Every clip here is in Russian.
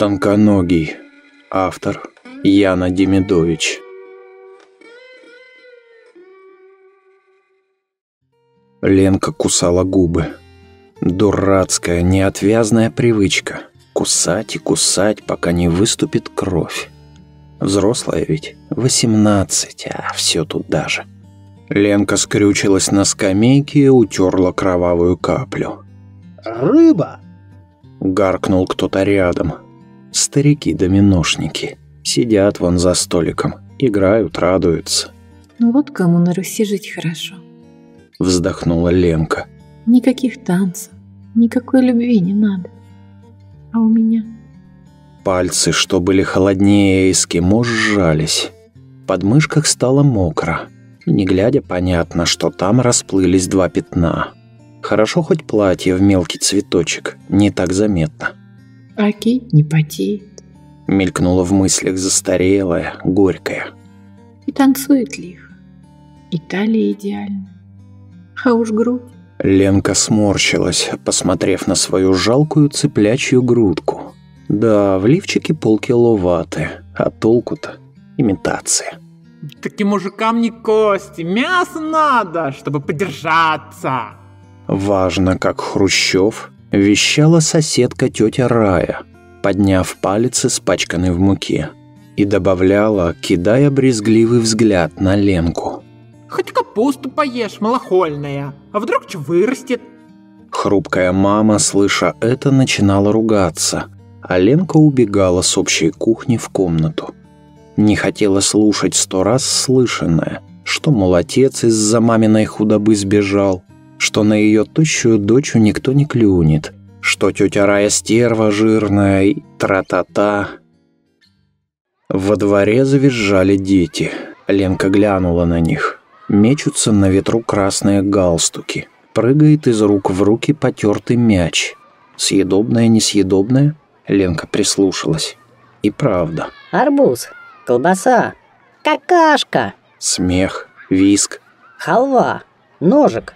Тонконогий. Автор Яна Демидович. Ленка кусала губы. Дурацкая, неотвязная привычка. Кусать и кусать, пока не выступит кровь. Взрослая ведь, восемнадцать, а все туда же. Ленка скрючилась на скамейке и утерла кровавую каплю. «Рыба!» Гаркнул кто-то рядом. Старики-доминошники. Сидят вон за столиком, играют, радуются. Ну вот кому на Руси жить хорошо. Вздохнула Ленка. Никаких танцев, никакой любви не надо. А у меня... Пальцы, что были холоднее эскимо, сжались. Под мышках стало мокро. Не глядя, понятно, что там расплылись два пятна. Хорошо хоть платье в мелкий цветочек, не так заметно. Окей, не потеет. Мелькнула в мыслях застарелая, горькая. И танцует лихо. И талия идеальна. А уж грудь. Ленка сморщилась, посмотрев на свою жалкую цыплячью грудку. Да, в лифчике полкило ваты, а толку-то имитация. Таким мужикам не кости, мясо надо, чтобы подержаться. Важно, как Хрущев, вещала соседка тетя Рая, подняв палец, испачканный в муке, и добавляла, кидая брезгливый взгляд на Ленку. Хоть капусту поешь, малохольная, а вдруг что вырастет? Хрупкая мама, слыша это, начинала ругаться, а Ленка убегала с общей кухни в комнату. Не хотела слушать сто раз слышанное, что, мол, отец из-за маминой худобы сбежал, что на ее тощую дочь никто не клюнет, что тетя Рая стерва жирная и тра-та-та. Во дворе завизжали дети. Ленка глянула на них. Мечутся на ветру красные галстуки. Прыгает из рук в руки потертый мяч. Съедобное, несъедобное? Ленка прислушалась. И правда. Арбуз, колбаса, какашка, Смех, виск. халва, ножик,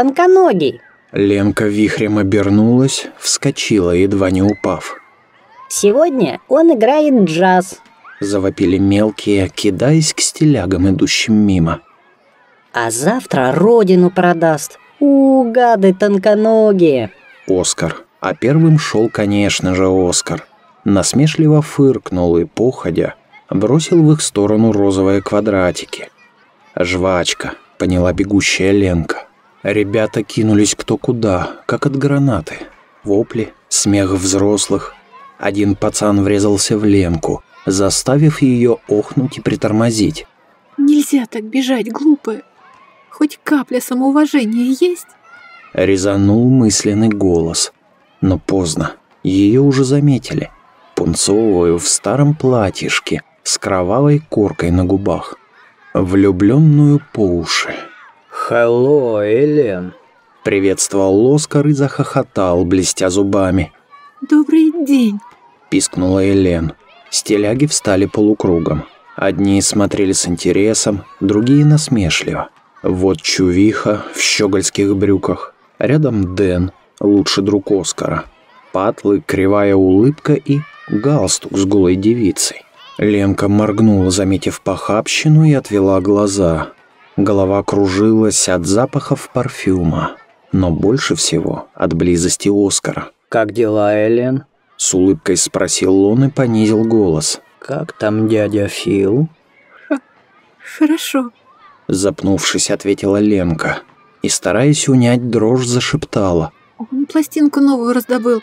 тонконогий. Ленка вихрем обернулась, вскочила, едва не упав. Сегодня он играет джаз, Завопили мелкие, кидаясь к стилягам, идущим мимо. а завтра родину продаст. У, гады тонконогие. Оскар. А первым шел, конечно же, Оскар. Насмешливо фыркнул и, походя, бросил в их сторону розовые квадратики. «Жвачка», — поняла бегущая Ленка. Ребята кинулись кто куда, как от гранаты. Вопли, смех взрослых. Один пацан врезался в Ленку, заставив ее охнуть и притормозить. Нельзя так бежать, глупая. Хоть капля самоуважения есть? Резанул мысленный голос. Но поздно. Ее уже заметили. Пунцовую в старом платьишке с кровавой коркой на губах. Влюбленную по уши. Hello, Элен. Приветствовал Оскар и захохотал, блестя зубами. Добрый день. Пискнула Элен. Стиляги встали полукругом. Одни смотрели с интересом, другие насмешливо. Вот Чувиха в щегольских брюках. Рядом Дэн, лучший друг Оскара. Патлы, кривая улыбка и галстук с голой девицей. Ленка моргнула, заметив похабщину, и отвела глаза. Голова кружилась от запахов парфюма, но больше всего от близости Оскара. Как дела, Элен? С улыбкой спросил он и понизил голос. Как там дядя Фил? Хорошо. Запнувшись, ответила Ленка и, стараясь унять дрожь, зашептала. Он пластинку новую раздобыл.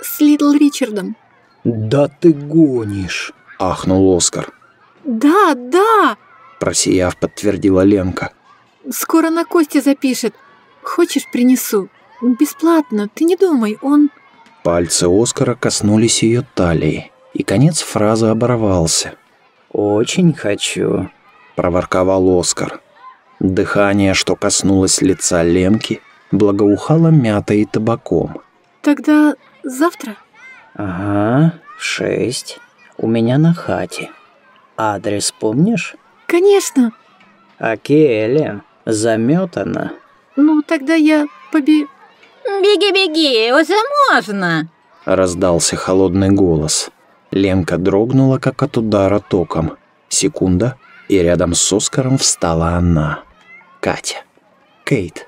С Литл Ричардом. Да ты гонишь. Ахнул Оскар. Да, да. Просияв, подтвердила Ленка. Скоро на Косте запишет. Хочешь, принесу? Бесплатно, ты не думай, он... Пальцы Оскара коснулись ее талии, и конец фразы оборвался. Очень хочу. Проворковал Оскар. Дыхание, что коснулось лица Ленки, благоухало мятой и табаком. Тогда завтра? Ага, в шесть. У меня на хате. Адрес помнишь? Конечно. Окей, Элен. Заметана. Ну, тогда я поби... Беги-беги, уже можно. Раздался холодный голос. Ленка дрогнула, как от удара током. Секунда, и рядом с Оскаром встала она. Катя. Кейт.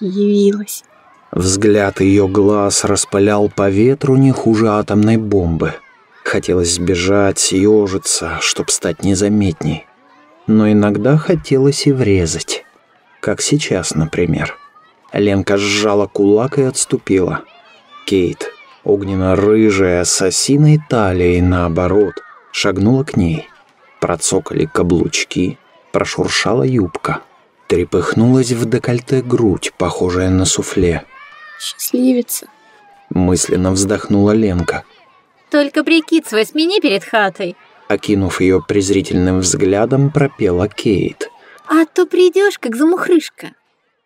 Явилась. Взгляд ее глаз распылял по ветру не хуже атомной бомбы. Хотелось сбежать, съежиться, чтоб стать незаметней. Но иногда хотелось и врезать. Как сейчас, например. Ленка сжала кулак и отступила. Кейт, огненно-рыжая, с осиной талией наоборот, шагнула к ней. Процокали каблучки, прошуршала юбка. Трепыхнулась в декольте грудь, похожая на суфле. Счастливица. Мысленно вздохнула Ленка. Только прикид свой смени перед хатой. Окинув ее презрительным взглядом, пропела Кейт. А то придешь, как замухрышка.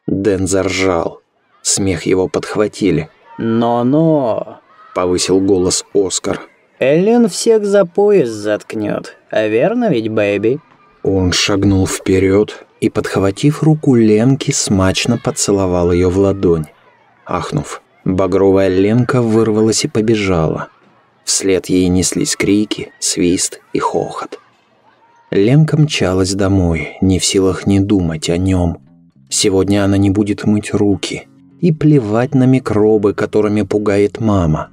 Дэн заржал. Смех его подхватили. Но-но, Повысил голос Оскар. Эллен всех за пояс заткнет. А верно ведь, baby? Он шагнул вперед и, подхватив руку Ленки, смачно поцеловал ее в ладонь. Ахнув, багровая Ленка вырвалась и побежала. Вслед ей неслись крики, свист и хохот. Ленка мчалась домой, не в силах не думать о нем. Сегодня она не будет мыть руки и плевать на микробы, которыми пугает мама.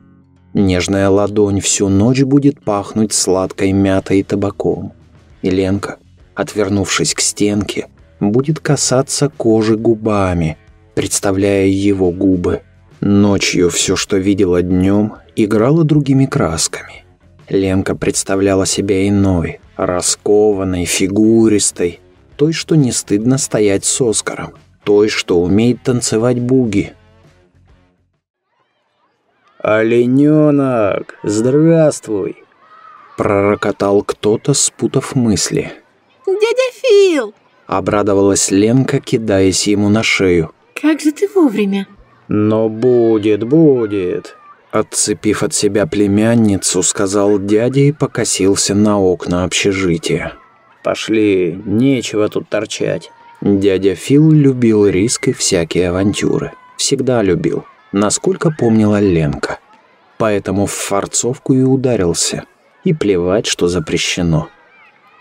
Нежная ладонь всю ночь будет пахнуть сладкой мятой и табаком. И Ленка, отвернувшись к стенке, будет касаться кожи губами, представляя его губы. Ночью все, что видела днем, играло другими красками. Ленка представляла себя иной, раскованной, фигуристой, той, что не стыдно стоять с Оскаром, той, что умеет танцевать буги. Олененок, здравствуй. Пророкотал кто-то, спутав мысли. Дядя Фил! Обрадовалась Ленка, кидаясь ему на шею. Как же ты вовремя? Но будет, будет. Отцепив от себя племянницу, сказал дядя и покосился на окна общежития. Пошли, нечего тут торчать. Дядя Фил любил риск и всякие авантюры. Всегда любил, насколько помнила Ленка. Поэтому в форцовку и ударился. И плевать, что запрещено.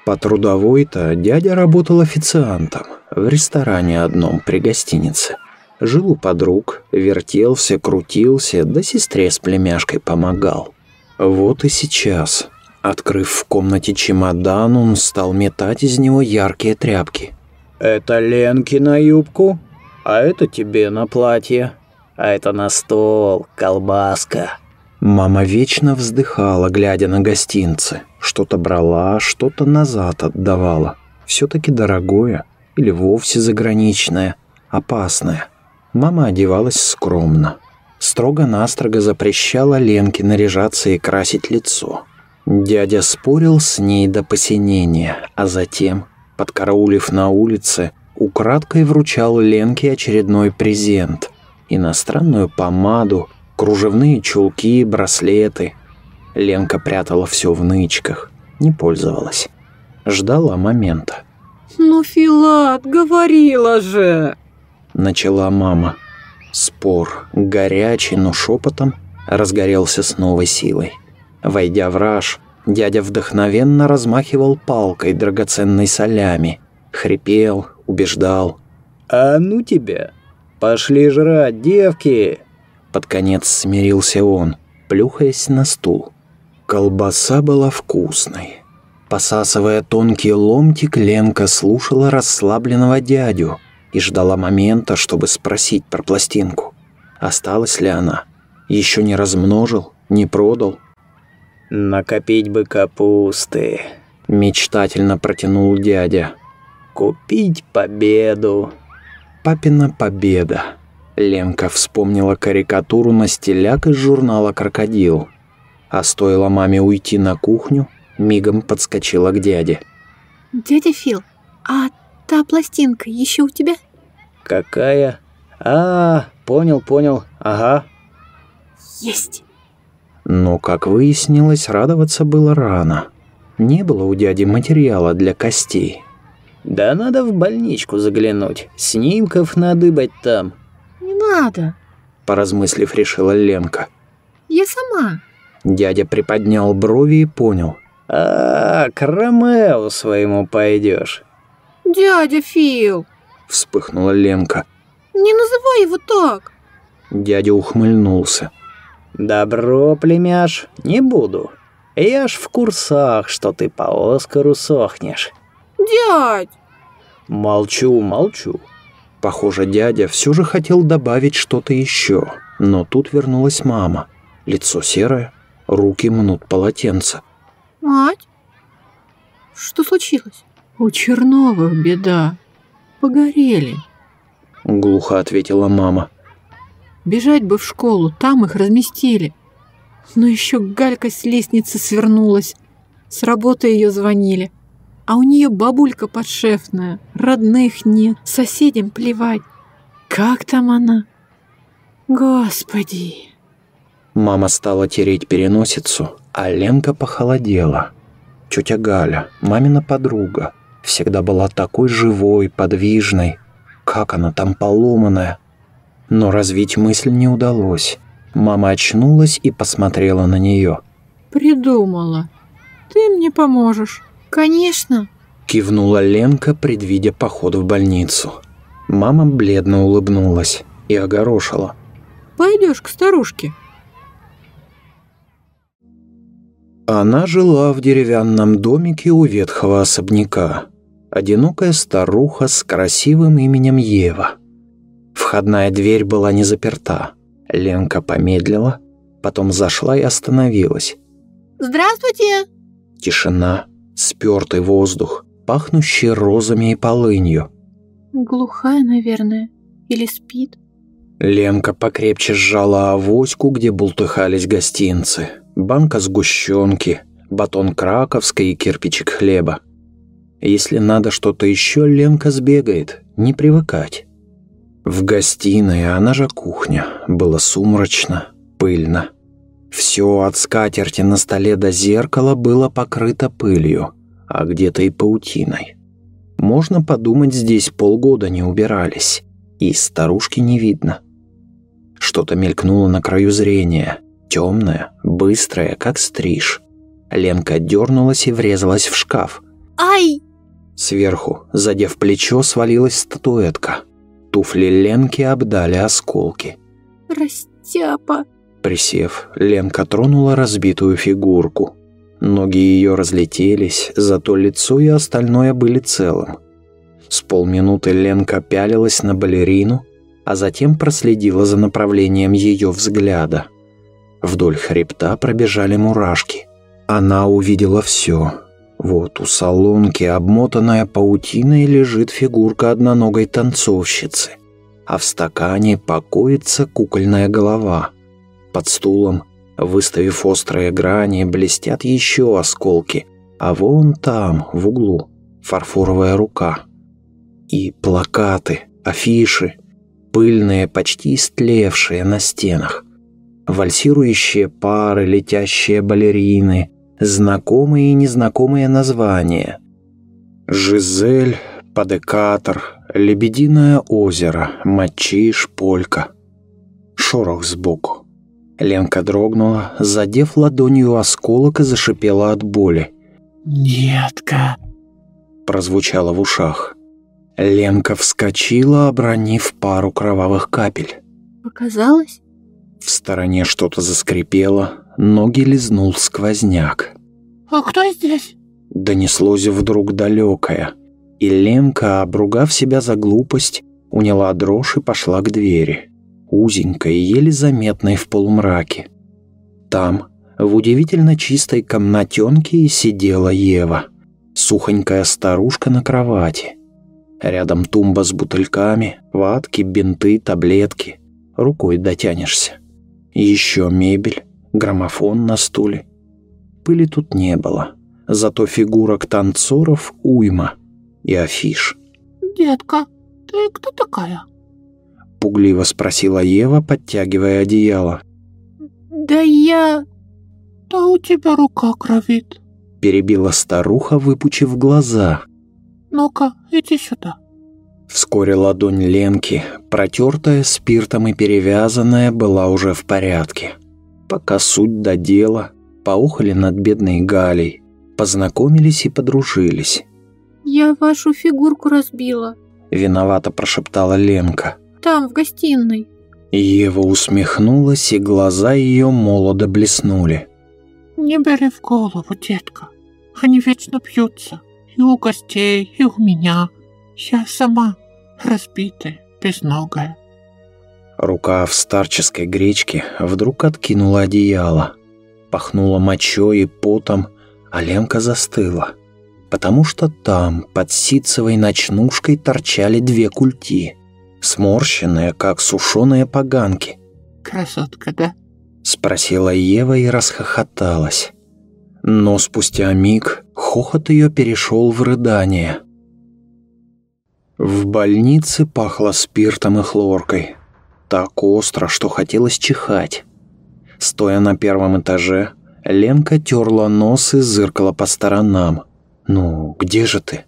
По трудовой-то дядя работал официантом в ресторане одном при гостинице. Жил у подруг, вертелся, крутился, да сестре с племяшкой помогал. Вот и сейчас, открыв в комнате чемодан, он стал метать из него яркие тряпки. Это Ленки на юбку, а это тебе на платье, а это на стол, колбаска. Мама вечно вздыхала, глядя на гостинцы. Что-то брала, что-то назад отдавала. Все-таки дорогое или вовсе заграничное, опасное. Мама одевалась скромно. Строго-настрого запрещала Ленке наряжаться и красить лицо. Дядя спорил с ней до посинения, а затем, подкараулив на улице, украдкой вручал Ленке очередной презент. Иностранную помаду, кружевные чулки, браслеты. Ленка прятала все в нычках, не пользовалась. Ждала момента. Ну, Филат, говорила же. Начала мама. Спор, горячий, но шепотом, разгорелся с новой силой. Войдя в раж, дядя вдохновенно размахивал палкой драгоценной солями. Хрипел, убеждал. А ну тебя, пошли жрать, девки. Под конец смирился он, плюхаясь на стул. Колбаса была вкусной. Посасывая тонкий ломтик, Ленка слушала расслабленного дядю и ждала момента, чтобы спросить про пластинку. Осталась ли она? Еще не размножил, не продал? Накопить бы капусты. Мечтательно протянул дядя. Купить победу. Папина победа. Ленка вспомнила карикатуру на стиляк из журнала «Крокодил». А стоило маме уйти на кухню, мигом подскочила к дяде. Дядя Фил, а та пластинка еще у тебя? Какая? А, понял, понял. Ага. Есть. Но, как выяснилось, радоваться было рано. Не было у дяди материала для костей. Да надо в больничку заглянуть. Снимков надыбать там. Не надо. Поразмыслив, решила Ленка. Я сама. Дядя приподнял брови и понял. «А, к Ромео своему пойдешь». «Дядя Фил!» — вспыхнула Ленка. «Не называй его так!» Дядя ухмыльнулся. «Добро, племяш, не буду. Я ж в курсах, что ты по Оскару сохнешь». «Дядь!» «Молчу, молчу». Похоже, дядя все же хотел добавить что-то еще, но тут вернулась мама. Лицо серое, руки мнут полотенце. «Мать? Что случилось?» «У Черновых беда. Погорели», — глухо ответила мама. «Бежать бы в школу, там их разместили. Но еще Галька с лестницы свернулась. С работы ее звонили. А у нее бабулька подшефная, родных нет, соседям плевать. Как там она? Господи!» Мама стала тереть переносицу, а Ленка похолодела. Тетя Галя, мамина подруга, всегда была такой живой, подвижной. Как она там поломанная. Но развить мысль не удалось. Мама очнулась и посмотрела на нее. «Придумала. Ты мне поможешь». «Конечно», — кивнула Ленка, предвидя поход в больницу. Мама бледно улыбнулась и огорошила. «Пойдешь к старушке?» Она жила в деревянном домике у ветхого особняка. Одинокая старуха с красивым именем Ева. Входная дверь была не заперта. Ленка помедлила, потом зашла и остановилась. «Здравствуйте!» Тишина, спёртый воздух, пахнущий розами и полынью. «Глухая, наверное, или спит?» Ленка покрепче сжала авоську, где бултыхались гостинцы. Банка сгущенки, батон краковской и кирпичик хлеба. Если надо что-то еще, Ленка сбегает, не привыкать. В гостиной, она же кухня, было сумрачно, пыльно. Все от скатерти на столе до зеркала было покрыто пылью, а где-то и паутиной. Можно подумать, здесь полгода не убирались, и старушки не видно. Что-то мелькнуло на краю зрения, темное, быстрое, как стриж. Ленка дернулась и врезалась в шкаф. «Ай!» Сверху, задев плечо, свалилась статуэтка. Туфли Ленки обдали осколки. «Растяпа!» Присев, Ленка тронула разбитую фигурку. Ноги ее разлетелись, зато лицо и остальное были целым. С полминуты Ленка пялилась на балерину, а затем проследила за направлением ее взгляда. Вдоль хребта пробежали мурашки. Она увидела все. Вот у салонки, обмотанная паутиной, лежит фигурка одноногой танцовщицы, а в стакане покоится кукольная голова. Под стулом, выставив острые грани, блестят еще осколки, а вон там, в углу, фарфоровая рука. И плакаты, афиши, пыльные, почти истлевшие на стенах. Вальсирующие пары, летящие балерины, знакомые и незнакомые названия. Жизель, Падекатор, Лебединое озеро, Мочиш, Полька. Шорох сбоку. Ленка дрогнула, задев ладонью осколок и зашипела от боли. «Детка!» прозвучало в ушах. Ленка вскочила, обронив пару кровавых капель. «Показалось?» В стороне что-то заскрипело, ноги лизнул сквозняк. «А кто здесь?» Донеслось вдруг далекое, и Ленка, обругав себя за глупость, уняла дрожь и пошла к двери, узенькой, еле заметной в полумраке. Там, в удивительно чистой комнатенке, сидела Ева, сухонькая старушка на кровати. Рядом тумба с бутыльками, ватки, бинты, таблетки. Рукой дотянешься. Еще мебель, граммофон на стуле. Пыли тут не было, зато фигурок танцоров уйма и афиш. «Детка, ты кто такая?» Пугливо спросила Ева, подтягивая одеяло. «Да я...» «Да у тебя рука кровит». Перебила старуха, выпучив глаза. «Ну-ка, иди сюда». Вскоре ладонь Ленки, протертая спиртом и перевязанная, была уже в порядке. Пока суть до дела, поухали над бедной Галей, познакомились и подружились. Я вашу фигурку разбила. Виновато прошептала Ленка. Там, в гостиной. Ева усмехнулась, и глаза ее молодо блеснули. Не бери в голову, детка. Они вечно пьются. И у гостей, и у меня. Я сама разбитая, безногая. Рука в старческой гречке вдруг откинула одеяло. Пахнула мочой и потом, а Ленка застыла. Потому что там, под ситцевой ночнушкой, торчали две культи. Сморщенные, как сушеные поганки. Красотка, да? Спросила Ева и расхохоталась. Но спустя миг хохот ее перешел в рыдание. В больнице пахло спиртом и хлоркой. Так остро, что хотелось чихать. Стоя на первом этаже, Ленка терла нос и зыркала по сторонам. «Ну, где же ты?»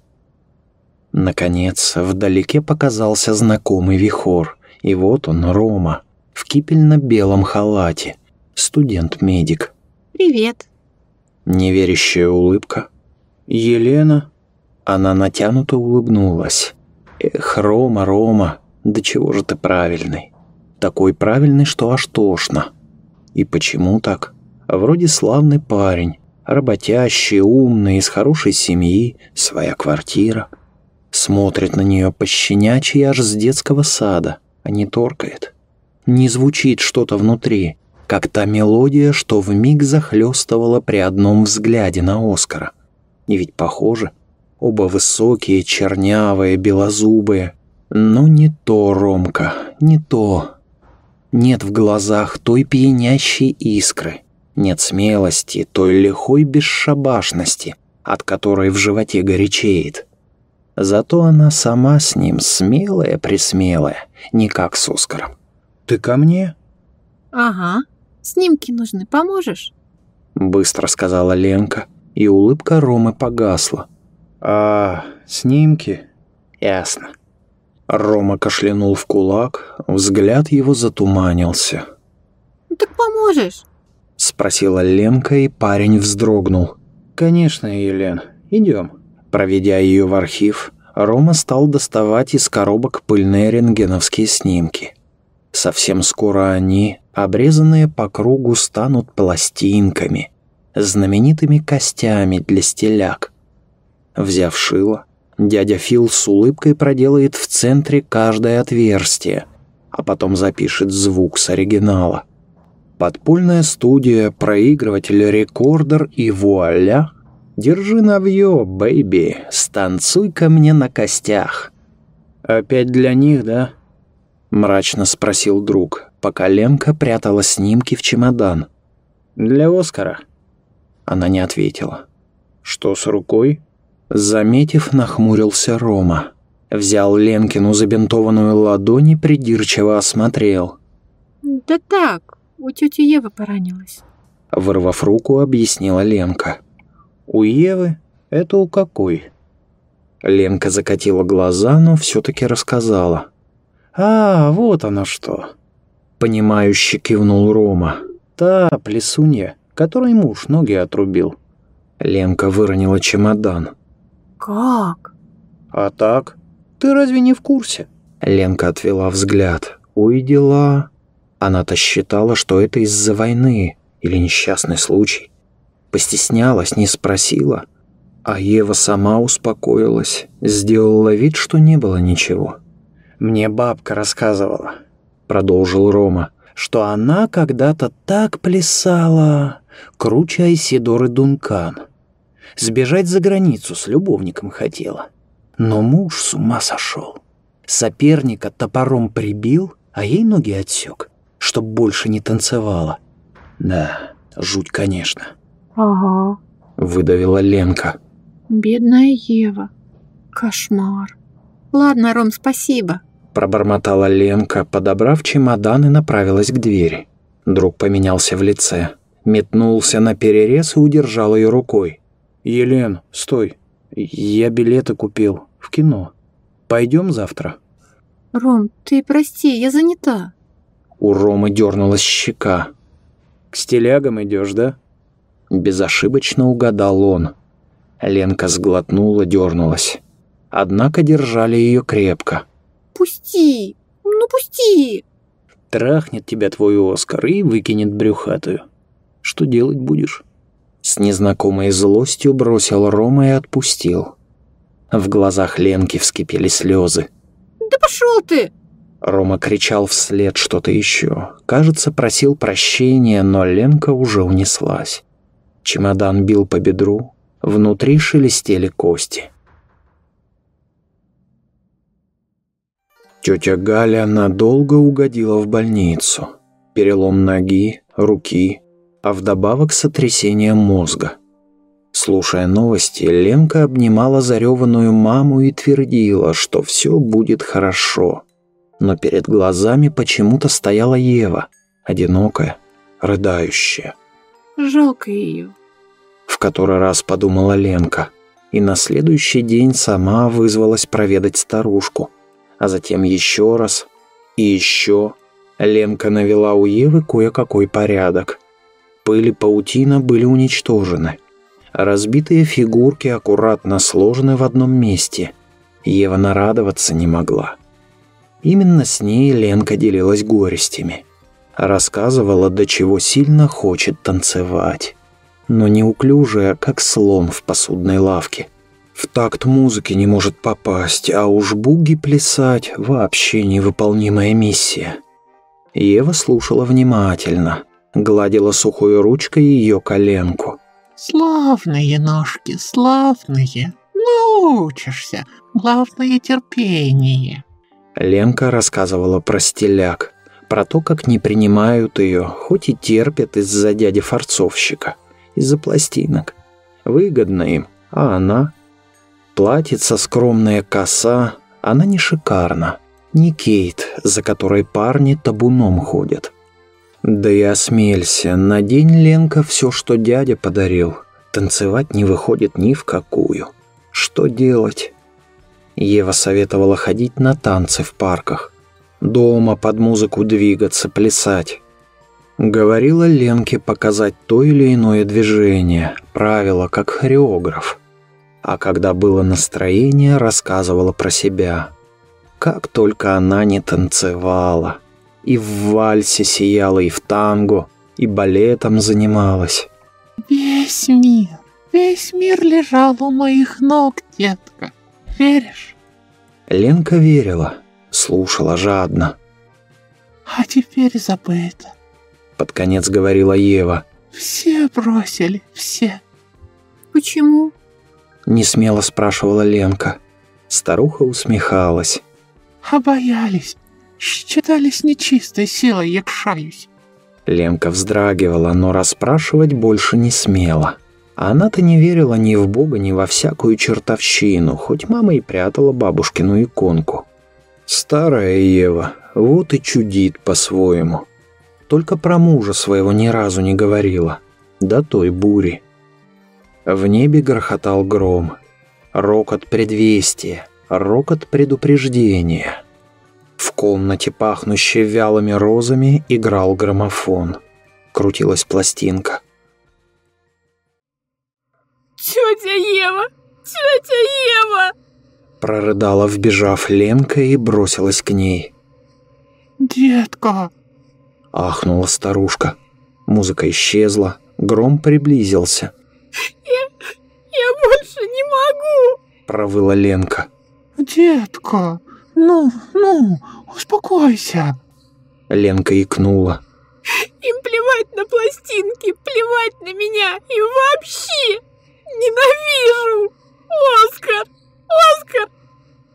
Наконец, вдалеке показался знакомый вихор, и вот он, Рома, в кипельно-белом халате, студент-медик. Привет. Неверящая улыбка. «Елена?» Она натянуто улыбнулась. «Эх, Рома, Рома, да чего же ты правильный? Такой правильный, что аж тошно. И почему так? Вроде славный парень, работящий, умный, из хорошей семьи, своя квартира. Смотрит на нее пощенячий аж с детского сада, а не торкает. Не звучит что-то внутри, как та мелодия, что вмиг захлестывала при одном взгляде на Оскара. И ведь похоже, оба высокие, чернявые, белозубые. Но не то, Ромка, не то. Нет в глазах той пьянящей искры, нет смелости, той лихой бесшабашности, от которой в животе горячеет. Зато она сама с ним смелая-присмелая, не как с Оскаром. «Ты ко мне?» Ага. Снимки нужны, поможешь? Быстро сказала Ленка, и улыбка Ромы погасла. «А, снимки? Ясно». Рома кашлянул в кулак, взгляд его затуманился. Так поможешь. Спросила Ленка, и парень вздрогнул. «Конечно, Елен, идем». Проведя ее в архив, Рома стал доставать из коробок пыльные рентгеновские снимки. Совсем скоро они, обрезанные по кругу, станут пластинками, знаменитыми костями для стиляг. Взяв шило, дядя Фил с улыбкой проделает в центре каждое отверстие, а потом запишет звук с оригинала. Подпольная студия, проигрыватель, рекордер и вуаля — Держи новьё, baby, станцуй ко мне на костях. Опять для них, да? Мрачно спросил друг, пока Ленка прятала снимки в чемодан. Для Оскара. Она не ответила. Что с рукой? Заметив, нахмурился Рома. Взял Ленкину забинтованную ладонь и придирчиво осмотрел. Да так, у тети Евы поранилась. Вырвав руку, объяснила Ленка. У Евы? Это у какой? Ленка закатила глаза, но все-таки рассказала. «А, вот оно что!» Понимающе кивнул Рома. «Та плесунья, которой муж ноги отрубил». Ленка выронила чемодан. Как? «А так? Ты разве не в курсе?» Ленка отвела взгляд. «Ой, дела...» Она-то считала, что это из-за войны или несчастный случай. Постеснялась, не спросила. А Ева сама успокоилась, сделала вид, что не было ничего. «Мне бабка рассказывала», — продолжил Рома, «что она когда-то так плясала, круче Айсидоры Дункан. Сбежать за границу с любовником хотела. Но муж с ума сошел. Соперника топором прибил, а ей ноги отсек, чтоб больше не танцевала. Да, жуть, конечно. Ага. Выдавила Ленка. Бедная Ева. Кошмар. Ладно, Ром, спасибо. Пробормотала Ленка, подобрав чемодан и направилась к двери. Друг поменялся в лице. Метнулся на перерез и удержал ее рукой. «Елен, стой. Я билеты купил. В кино. Пойдем завтра?» Ром, ты прости, я занята. У Ромы дернулась щека. «К стилягам идешь, да?» Безошибочно угадал он. Ленка сглотнула, дернулась. Однако держали ее крепко. Пусти! Ну пусти! Трахнет тебя твой Оскар и выкинет брюхатую. Что делать будешь? С незнакомой злостью бросил Рома и отпустил. В глазах Ленки вскипели слезы. Да пошел ты! Рома кричал вслед что-то еще. Кажется, просил прощения, но Ленка уже унеслась. Чемодан бил по бедру, внутри шелестели кости. Тетя Галя надолго угодила в больницу. Перелом ноги, руки, а вдобавок сотрясение мозга. Слушая новости, Ленка обнимала зареванную маму и твердила, что все будет хорошо. Но перед глазами почему-то стояла Ева, одинокая, рыдающая. Жалко ее. В который раз подумала Ленка, и на следующий день сама вызвалась проведать старушку, а затем еще раз и еще. Ленка навела у Евы кое-какой порядок. Пыль и паутина были уничтожены. Разбитые фигурки аккуратно сложены в одном месте. Ева нарадоваться не могла. Именно с ней Ленка делилась горестями. Рассказывала, до чего сильно хочет танцевать. Но неуклюжая, как слон в посудной лавке. В такт музыки не может попасть, а уж буги плясать – вообще невыполнимая миссия. Ева слушала внимательно, гладила сухой ручкой ее коленку – Славные ножки, славные. Научишься. Главное терпение. Ленка рассказывала про стиляк, про то, как не принимают ее, хоть и терпят из-за дяди форцовщика, из-за пластинок. Выгодно им, а она? Платится скромная коса, она не шикарна, не Кейт, за которой парни табуном ходят. Да и осмелься, на день Ленка все, что дядя подарил. Танцевать не выходит ни в какую. Что делать? Ева советовала ходить на танцы в парках. Дома под музыку двигаться, плясать. Говорила Ленке показать то или иное движение, правила как хореограф. А когда было настроение, рассказывала про себя. Как только она не танцевала – и в вальсе сияла, и в танго, и балетом занималась. Весь мир, весь мир лежал у моих ног, детка. Веришь? Ленка верила, слушала жадно. А теперь забыто. Под конец говорила Ева. Все бросили, все. Почему? Не смело спрашивала Ленка. Старуха усмехалась. А боялись, считались нечистой силой, якшаюсь. Ленка вздрагивала, но расспрашивать больше не смела. Она-то не верила ни в Бога, ни во всякую чертовщину, хоть мама и прятала бабушкину иконку. Старая Ева, вот и чудит по-своему. Только про мужа своего ни разу не говорила. До той бури. В небе грохотал гром. Рокот предвестия, рокот предупреждения. В комнате, пахнущей вялыми розами, играл граммофон. Крутилась пластинка. «Тетя Ева! Тетя Ева!» Прорыдала, вбежав Ленка и бросилась к ней. «Детка!» Ахнула старушка. Музыка исчезла, гром приблизился. «Я... я больше не могу!» Провыла Ленка. «Детка!» «Ну, ну, успокойся!» Ленка икнула. «Им плевать на пластинки, плевать на меня и вообще! Ненавижу! Оскар! Оскар!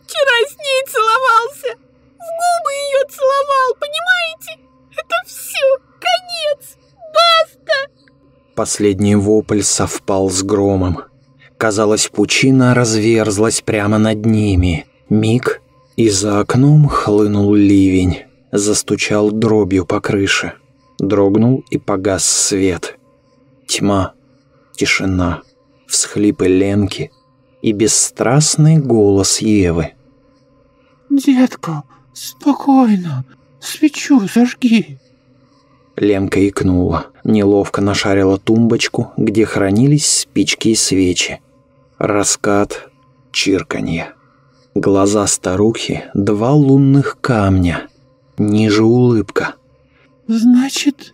Вчера с ней целовался! В губы ее целовал, понимаете? Это все, конец! Баста!» Последний вопль совпал с громом. Казалось, пучина разверзлась прямо над ними. Миг, и за окном хлынул ливень, застучал дробью по крыше. Дрогнул и погас свет. Тьма, тишина, всхлипы Ленки и бесстрастный голос Евы. «Детка, спокойно, свечу зажги». Ленка икнула, Неловко нашарила тумбочку, где хранились спички и свечи. Раскат, чирканье. Глаза старухи — два лунных камня. Ниже улыбка. Значит,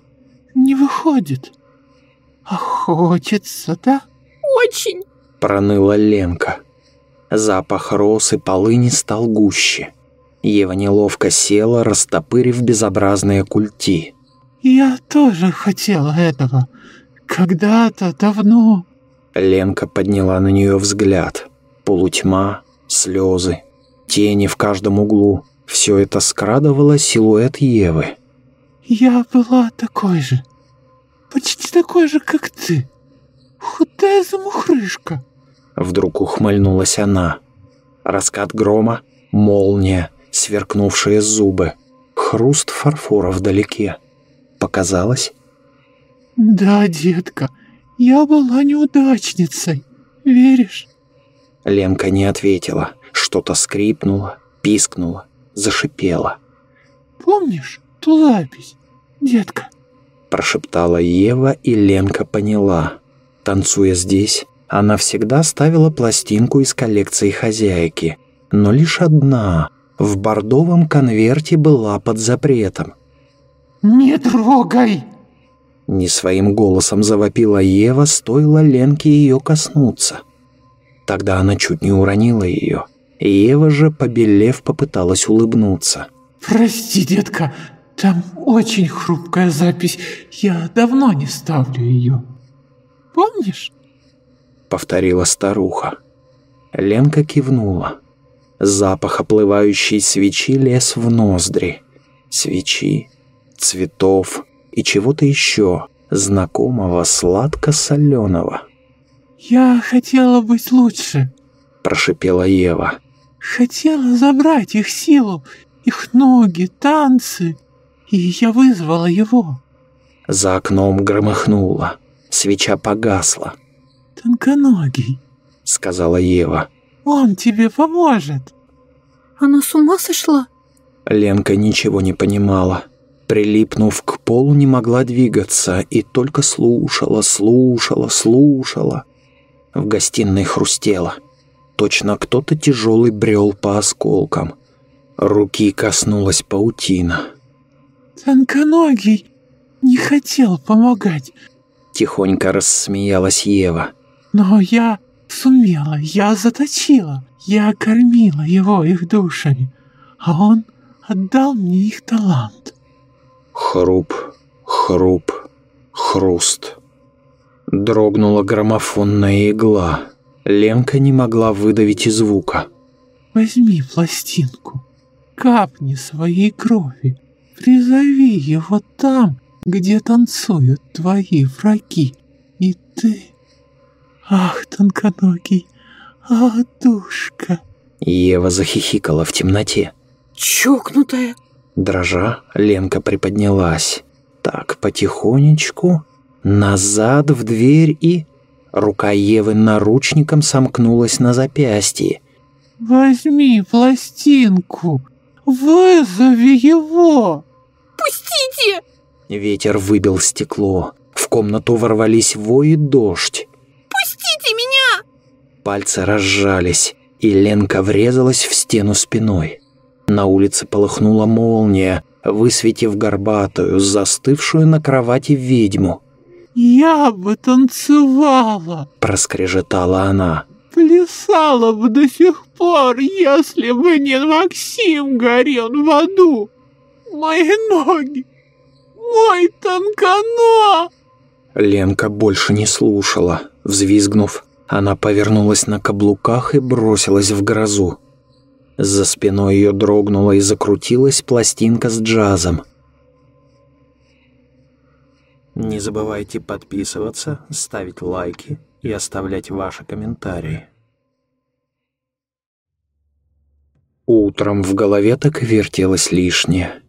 не выходит. А хочется, да? Очень. Проныла Ленка. Запах роз и полыни стал гуще. Ева неловко села, растопырив безобразные культи. Я тоже хотела этого. Когда-то давно. Ленка подняла на нее взгляд. Полутьма, слезы, тени в каждом углу. Все это скрадывало силуэт Евы. Я была такой же. Почти такой же, как ты. Худая замухрышка. Вдруг ухмыльнулась она. Раскат грома, молния, сверкнувшие зубы, хруст фарфора вдалеке. Показалось? Да, детка, я была неудачницей. Веришь? Ленка не ответила. Что-то скрипнуло, пискнуло, зашипело. Помнишь ту запись, детка? Прошептала Ева, и Ленка поняла. Танцуя здесь, она всегда ставила пластинку из коллекции хозяйки, но лишь одна в бордовом конверте была под запретом. «Не трогай!» Не своим голосом завопила Ева, стоило Ленке ее коснуться. Тогда она чуть не уронила ее. Ева же, побелев, попыталась улыбнуться. «Прости, детка, там очень хрупкая запись. Я давно не ставлю ее. Помнишь?» Повторила старуха. Ленка кивнула. Запах оплывающей свечи лез в ноздри. Свечи, цветов и чего-то еще, знакомого сладко-соленого. «Я хотела быть лучше», – прошипела Ева. «Хотела забрать их силу, их ноги, танцы, и я вызвала его». За окном громыхнуло. Свеча погасла. «Тонконогий», — сказала Ева. «Он тебе поможет». «Она с ума сошла?» Ленка ничего не понимала. Прилипнув к полу, не могла двигаться и только слушала, слушала, слушала. В гостиной хрустело. Точно кто-то тяжелый брел по осколкам. Руки коснулась паутина. «Тонконогий не хотел помогать», — тихонько рассмеялась Ева. «Но я сумела, я заточила, я кормила его их душами, а он отдал мне их талант». Хруп, хруп, хруст. Дрогнула граммофонная игла. Ленка не могла выдавить и звука. «Возьми пластинку, капни своей крови, призови его там, где танцуют твои враги, и ты... Ах, тонконогий, ах, душка!» Ева захихикала в темноте. «Чокнутая!» Дрожа, Ленка приподнялась. Так, потихонечку, назад в дверь и... Рука Евы наручником сомкнулась на запястье. «Возьми пластинку, вызови его!» «Пустите!» Ветер выбил стекло. В комнату ворвались вой и дождь. «Пустите меня!» Пальцы разжались, и Ленка врезалась в стену спиной. На улице полыхнула молния, высветив горбатую, застывшую на кровати ведьму. «Я бы танцевала!» – проскрежетала она. «Плясала бы до сих пор, если бы не Максим горел в аду! Мои ноги! Мой тонконо!» Ленка больше не слушала. Взвизгнув, она повернулась на каблуках и бросилась в грозу. За спиной ее дрогнула и закрутилась пластинка с джазом. Не забывайте подписываться, ставить лайки и оставлять ваши комментарии. Утром в голове так вертелось лишнее.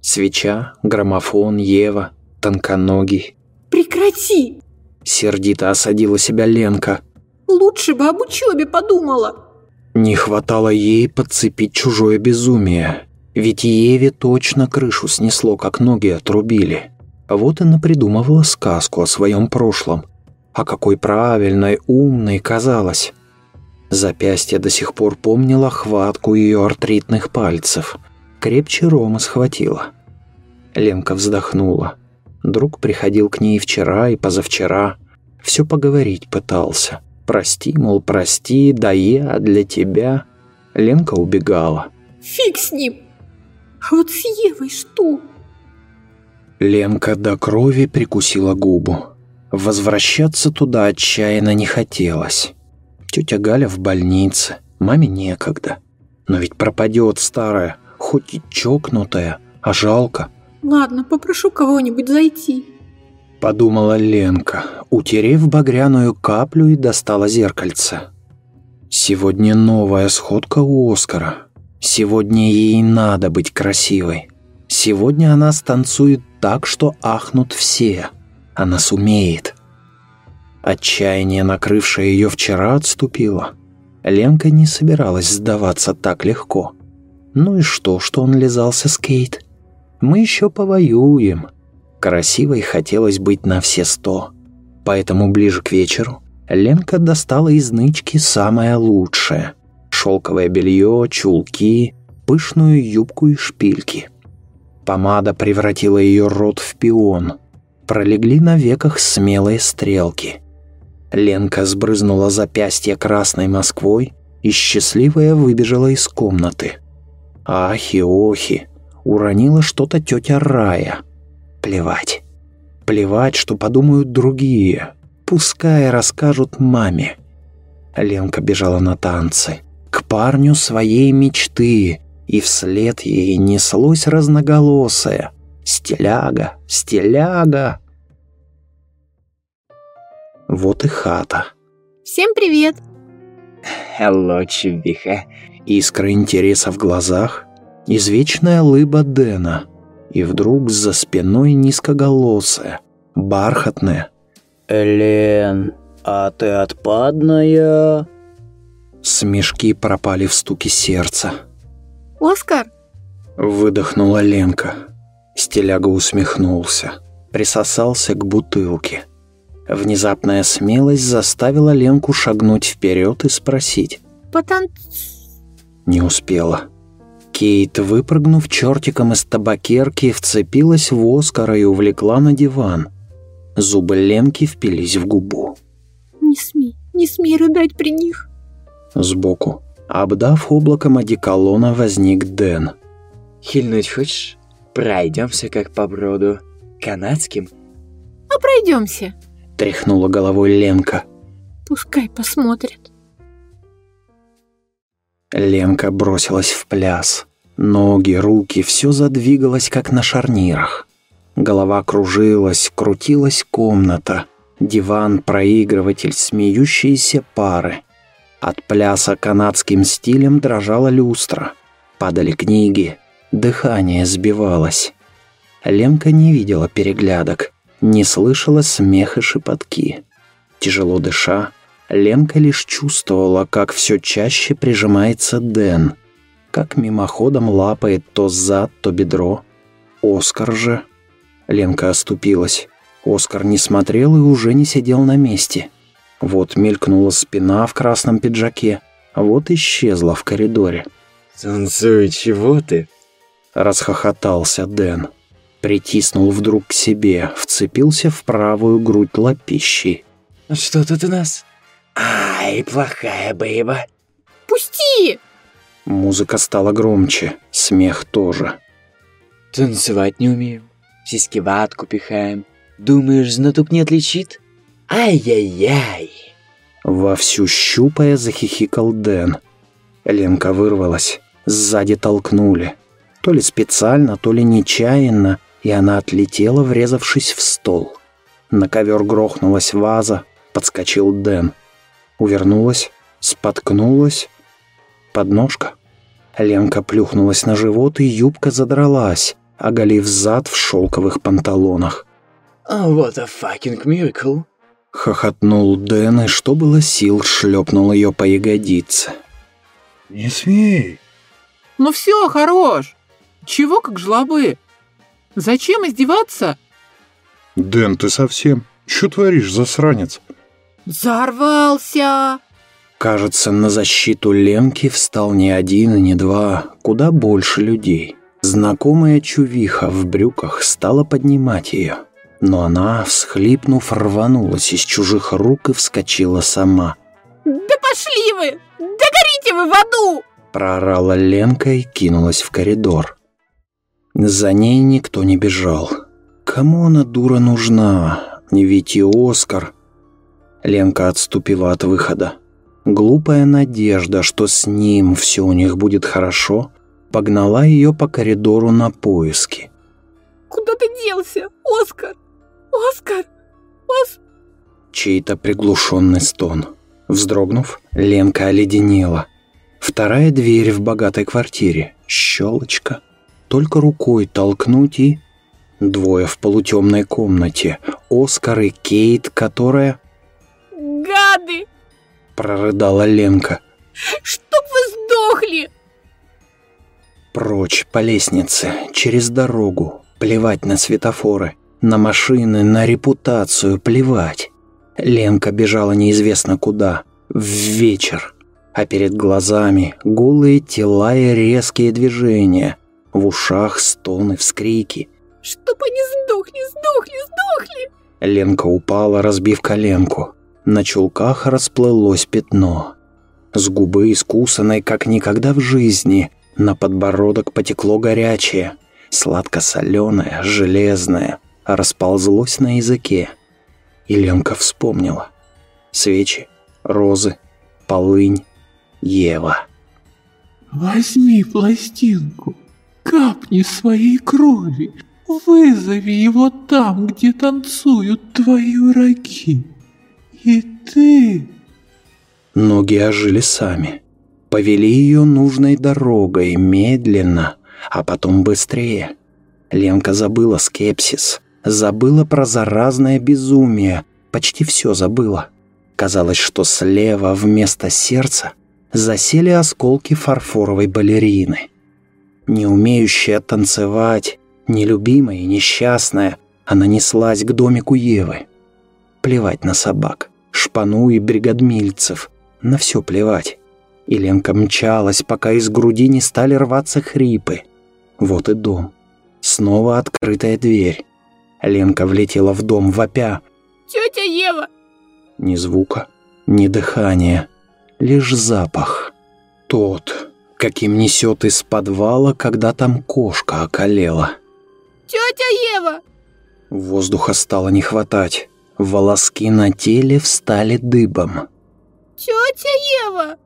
Свеча, граммофон, Ева, тонконогий. «Прекрати!» Сердито осадила себя Ленка. «Лучше бы об учебе подумала!» Не хватало ей подцепить чужое безумие. Ведь Еве точно крышу снесло, как ноги отрубили. Вот и напридумывала сказку о своем прошлом. А какой правильной, умной казалась. Запястье до сих пор помнило хватку ее артритных пальцев. Крепче Рома схватила. Ленка вздохнула. Друг приходил к ней вчера и позавчера. Все поговорить пытался. Прости, мол, прости, да я для тебя. Ленка убегала. Фиг с ним. А вот с Евой что? Ленка до крови прикусила губу. Возвращаться туда отчаянно не хотелось. Тетя Галя в больнице, маме некогда. Но ведь пропадет старая, хоть и чокнутая, а жалко. Ладно, попрошу кого-нибудь зайти. Подумала Ленка, утерев багряную каплю и достала зеркальце. Сегодня новая сходка у Оскара. Сегодня ей надо быть красивой. Сегодня она станцует так, что ахнут все. Она сумеет. Отчаяние, накрывшее ее вчера, отступило. Ленка не собиралась сдаваться так легко. Ну и что, что он лизался с Кейт? Мы еще повоюем. Красивой хотелось быть на все сто. Поэтому ближе к вечеру Ленка достала из нычки самое лучшее. Шелковое белье, чулки, пышную юбку и шпильки. Помада превратила ее рот в пион. Пролегли на веках смелые стрелки. Ленка сбрызнула запястье красной Москвой и счастливая выбежала из комнаты. Ахи-охи, уронила что-то тетя Рая. Плевать. Плевать, что подумают другие. Пускай расскажут маме. Ленка бежала на танцы. К парню своей мечты, и вслед ей неслось разноголосое «Стиляга! Стиляга!» Вот и хата. Всем привет! Hello, чувиха. Искра интереса в глазах, извечная лыба Дэна. И вдруг за спиной низкоголосая, бархатная. Элен, а ты отпадная? Смешки пропали в стуке сердца. Оскар, Выдохнула Ленка. Стиляга усмехнулся. Присосался к бутылке. Внезапная смелость заставила Ленку шагнуть вперед и спросить. потан... Не успела. Кейт, выпрыгнув чертиком из табакерки, вцепилась в Оскара и увлекла на диван. Зубы Ленки впились в губу. Не смей, не смей рыдать при них. Сбоку, обдав облаком одеколона, возник Дэн. Хильнуть хочешь? Пройдемся как по броду. Канадским? А пройдемся. Тряхнула головой Ленка. Пускай посмотрят. Ленка бросилась в пляс. Ноги, руки, все задвигалось, как на шарнирах. Голова кружилась, крутилась комната. Диван, проигрыватель, смеющиеся пары. От пляса канадским стилем дрожала люстра. Падали книги. Дыхание сбивалось. Ленка не видела переглядок, не слышала смех и шепотки. Тяжело дыша, Ленка лишь чувствовала, как все чаще прижимается Дэн, как мимоходом лапает то зад, то бедро. Оскар же... Ленка оступилась. Оскар не смотрел и уже не сидел на месте. Вот мелькнула спина в красном пиджаке, а вот исчезла в коридоре. Танцуй, чего ты? Расхохотался Дэн. Притиснул вдруг к себе, вцепился в правую грудь лапищей. Что тут у нас? Ай, плохая бейба. Пусти! Музыка стала громче, смех тоже. Танцевать не умеем. Сиськи ватку пихаем. Думаешь, знатук не отличит? Ай-яй-яй. Вовсю щупая захихикал Дэн. Ленка вырвалась, сзади толкнули. То ли специально, то ли нечаянно, и она отлетела, врезавшись в стол. На ковер грохнулась ваза, подскочил Дэн. Увернулась, споткнулась. Подножка. Ленка плюхнулась на живот, и юбка задралась, оголив зад в шелковых панталонах. What a fucking miracle. Хохотнул Дэн, и что было сил, шлепнул ее по ягодице. Не смей. Ну все, хорош. Чего как жлобы? Зачем издеваться? Дэн, ты совсем? Что творишь, засранец? Взорвался! Кажется, на защиту Ленки встал не один и не два, куда больше людей. Знакомая чувиха в брюках стала поднимать ее. Но она, всхлипнув, рванулась из чужих рук и вскочила сама. «Да пошли вы! Да горите вы в аду!» Проорала Ленка и кинулась в коридор. За ней никто не бежал. Кому она, дура, нужна? Ведь и Оскар. Ленка отступила от выхода. Глупая надежда, что с ним все у них будет хорошо, погнала ее по коридору на поиски. «Куда ты делся, Оскар? Оскар! Ос...» Чей-то приглушенный стон. Вздрогнув, Ленка оледенела. Вторая дверь в богатой квартире. Щелочка. Только рукой толкнуть и... Двое в полутемной комнате. Оскар и Кейт, которая... «Гады! Прорыдала Ленка. Чтоб вы сдохли!» Прочь по лестнице, через дорогу. Плевать на светофоры, на машины, на репутацию, плевать. Ленка бежала неизвестно куда. В вечер. А перед глазами голые тела и резкие движения. В ушах стоны, вскрики. «Чтоб они сдохли, сдохли, сдохли!» Ленка упала, разбив коленку. На чулках расплылось пятно. С губы искусанной, как никогда в жизни, на подбородок потекло горячее, сладко-соленое, железное, расползлось на языке. И Ленка вспомнила. Свечи, розы, полынь, Ева. Возьми пластинку, капни своей крови, вызови его там, где танцуют твои враги. И ты... Ноги ожили сами. Повели ее нужной дорогой, медленно, а потом быстрее. Ленка забыла скепсис, забыла про заразное безумие, почти все забыла. Казалось, что слева вместо сердца засели осколки фарфоровой балерины. Не умеющая танцевать, нелюбимая и несчастная, она неслась к домику Евы. Плевать на собак, шпану и бригадмильцев, на все плевать. И Ленка мчалась, пока из груди не стали рваться хрипы. Вот и дом. Снова открытая дверь. Ленка влетела в дом, вопя. «Тетя Ева!» Ни звука, ни дыхания, лишь запах. Тот, каким несет из подвала, когда там кошка околела. «Тетя Ева!» Воздуха стало не хватать. Волоски на теле встали дыбом. «Тетя Ева!»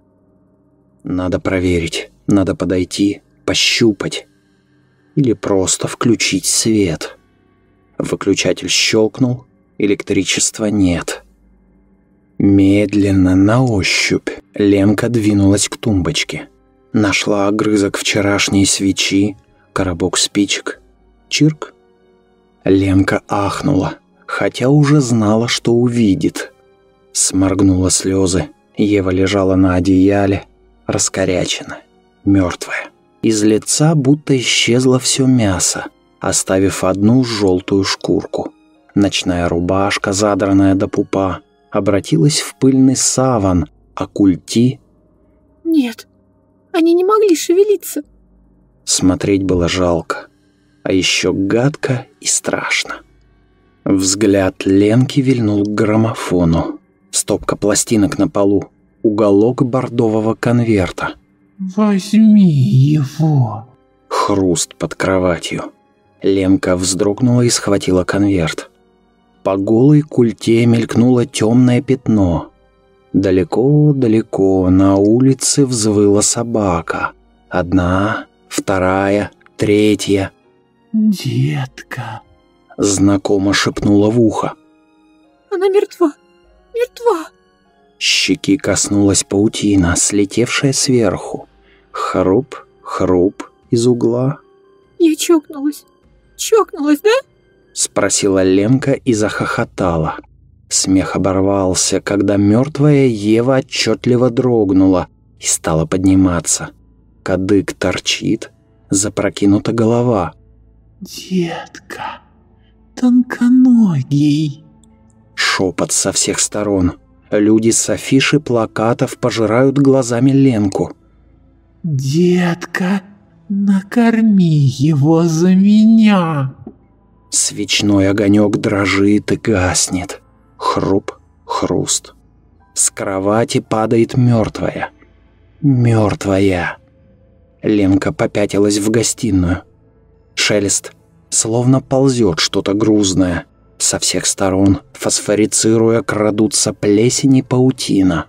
Надо проверить, надо подойти, пощупать. Или просто включить свет. Выключатель щелкнул, электричества нет. Медленно, на ощупь, Ленка двинулась к тумбочке. Нашла огрызок вчерашней свечи, коробок спичек. Чирк. Ленка ахнула, хотя уже знала, что увидит. Сморгнула слезы. Ева лежала на одеяле, раскорячена, мертвая. Из лица будто исчезло все мясо, оставив одну желтую шкурку. Ночная рубашка, задранная до пупа, обратилась в пыльный саван, а культи... «Нет, они не могли шевелиться». Смотреть было жалко, а еще гадко и страшно. Взгляд Ленки вильнул к граммофону. Стопка пластинок на полу. Уголок бордового конверта. Возьми его. Хруст под кроватью. Ленка вздрогнула и схватила конверт. По голой культе мелькнуло темное пятно. Далеко-далеко на улице взвыла собака. Одна, вторая, третья. «Детка!» Знакомо шепнула в ухо. «Она мертва! Мертва!» Щеки коснулась паутина, слетевшая сверху. Хруп, хруп из угла. «Я чокнулась! Чокнулась, да?» Спросила Ленка и захохотала. Смех оборвался, когда мертвая Ева отчетливо дрогнула и стала подниматься. Кадык торчит, запрокинута голова. «Детка, тонконогий. Шепот со всех сторон. Люди с афиши плакатов пожирают глазами Ленку. «Детка, накорми его за меня!» Свечной огонек дрожит и гаснет. Хруп, хруст. С кровати падает мертвая. Мертвая. Ленка попятилась в гостиную. Шелест. Словно ползет что-то грузное. Со всех сторон, фосфорицируя, крадутся плесень и паутина.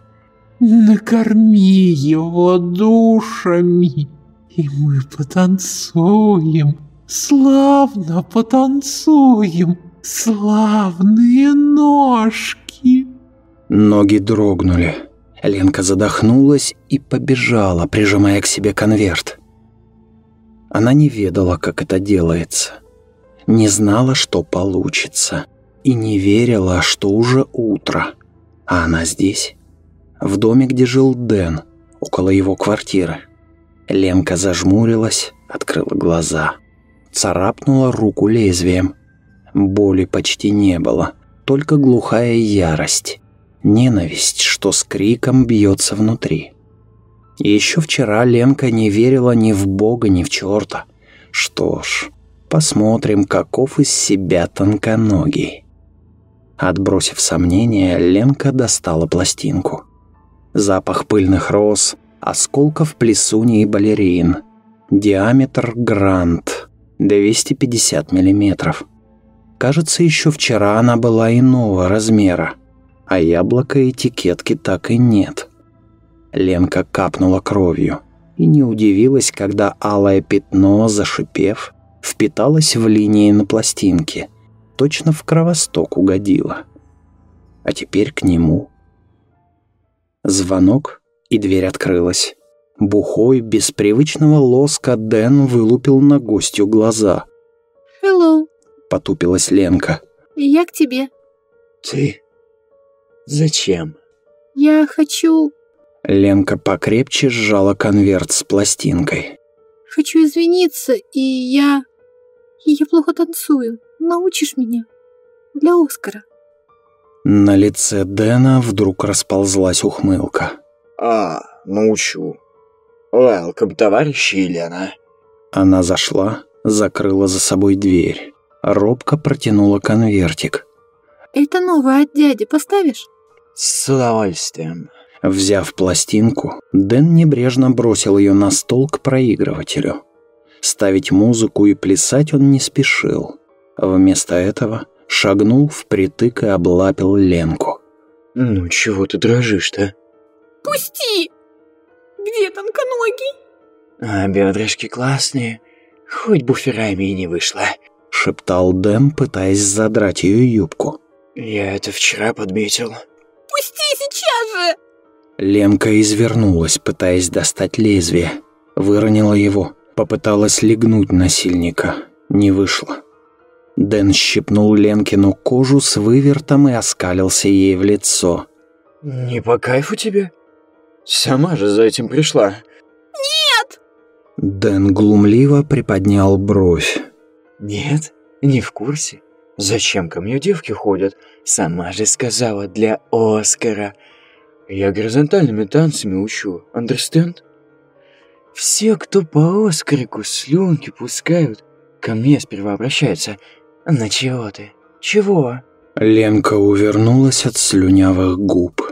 «Накорми его душами, и мы потанцуем, славно потанцуем, славные ножки!» Ноги дрогнули. Ленка задохнулась и побежала, прижимая к себе конверт. Она не ведала, как это делается. Не знала, что получится. И не верила, что уже утро. А она здесь, в доме, где жил Дэн, около его квартиры. Ленка зажмурилась, открыла глаза. Царапнула руку лезвием. Боли почти не было, только глухая ярость. Ненависть, что с криком бьется внутри. Еще вчера Ленка не верила ни в Бога, ни в черта. Что ж, посмотрим, каков из себя тонконогий. Отбросив сомнения, Ленка достала пластинку. Запах пыльных роз, осколков плесуни и балерин. Диаметр грант 250 миллиметров. Кажется, еще вчера она была иного размера, а яблока этикетки так и нет. Ленка капнула кровью и не удивилась, когда алое пятно, зашипев, впиталось в линии на пластинке, точно в кровосток угодило. А теперь к нему. Звонок, и дверь открылась. Бухой, без привычного лоска, Дэн вылупил на гостью глаза. Hello, Потупилась Ленка. я к тебе. Ты? Зачем? Я хочу... Ленка покрепче сжала конверт с пластинкой. Хочу извиниться, и я... и Я плохо танцую. Научишь меня? Для Оскара. На лице Дэна вдруг расползлась ухмылка. А, научу. Welcome, товарищ Елена. Она зашла, закрыла за собой дверь. Робко протянула конвертик. Это новое от дяди. Поставишь? С удовольствием. Взяв пластинку, Дэн небрежно бросил ее на стол к проигрывателю. Ставить музыку и плясать он не спешил. Вместо этого шагнул впритык и облапил Ленку. Ну, чего ты дрожишь-то? Пусти! Где тонконогий? А бедрышки классные. Хоть буферами и не вышло. Шептал Дэн, пытаясь задрать ее юбку. Я это вчера подметил. Пусти сейчас же! Ленка извернулась, пытаясь достать лезвие. Выронила его, попыталась легнуть насильника. Не вышло. Дэн щипнул Ленкину кожу с вывертом и оскалился ей в лицо. Не по кайфу тебе? Сама же за этим пришла. Дэн глумливо приподнял бровь. Нет, не в курсе. Зачем ко мне девки ходят? Сама же сказала, для Оскара. Я горизонтальными танцами учу, understand? Все, кто по Оскарику слюнки пускают, ко мне сперва обращаются. На чего ты? Чего? Ленка увернулась от слюнявых губ.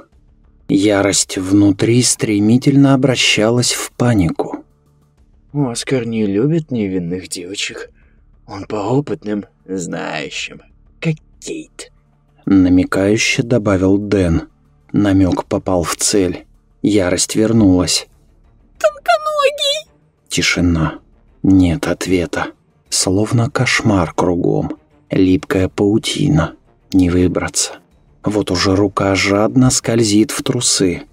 Ярость внутри стремительно обращалась в панику. Оскар не любит невинных девочек. Он по опытным, знающим, как Кейт. Намекающе добавил Дэн. Намек попал в цель. Ярость вернулась. Тонконогий! Тишина. Нет ответа. Словно кошмар кругом. Липкая паутина. Не выбраться. Вот уже рука жадно скользит в трусы.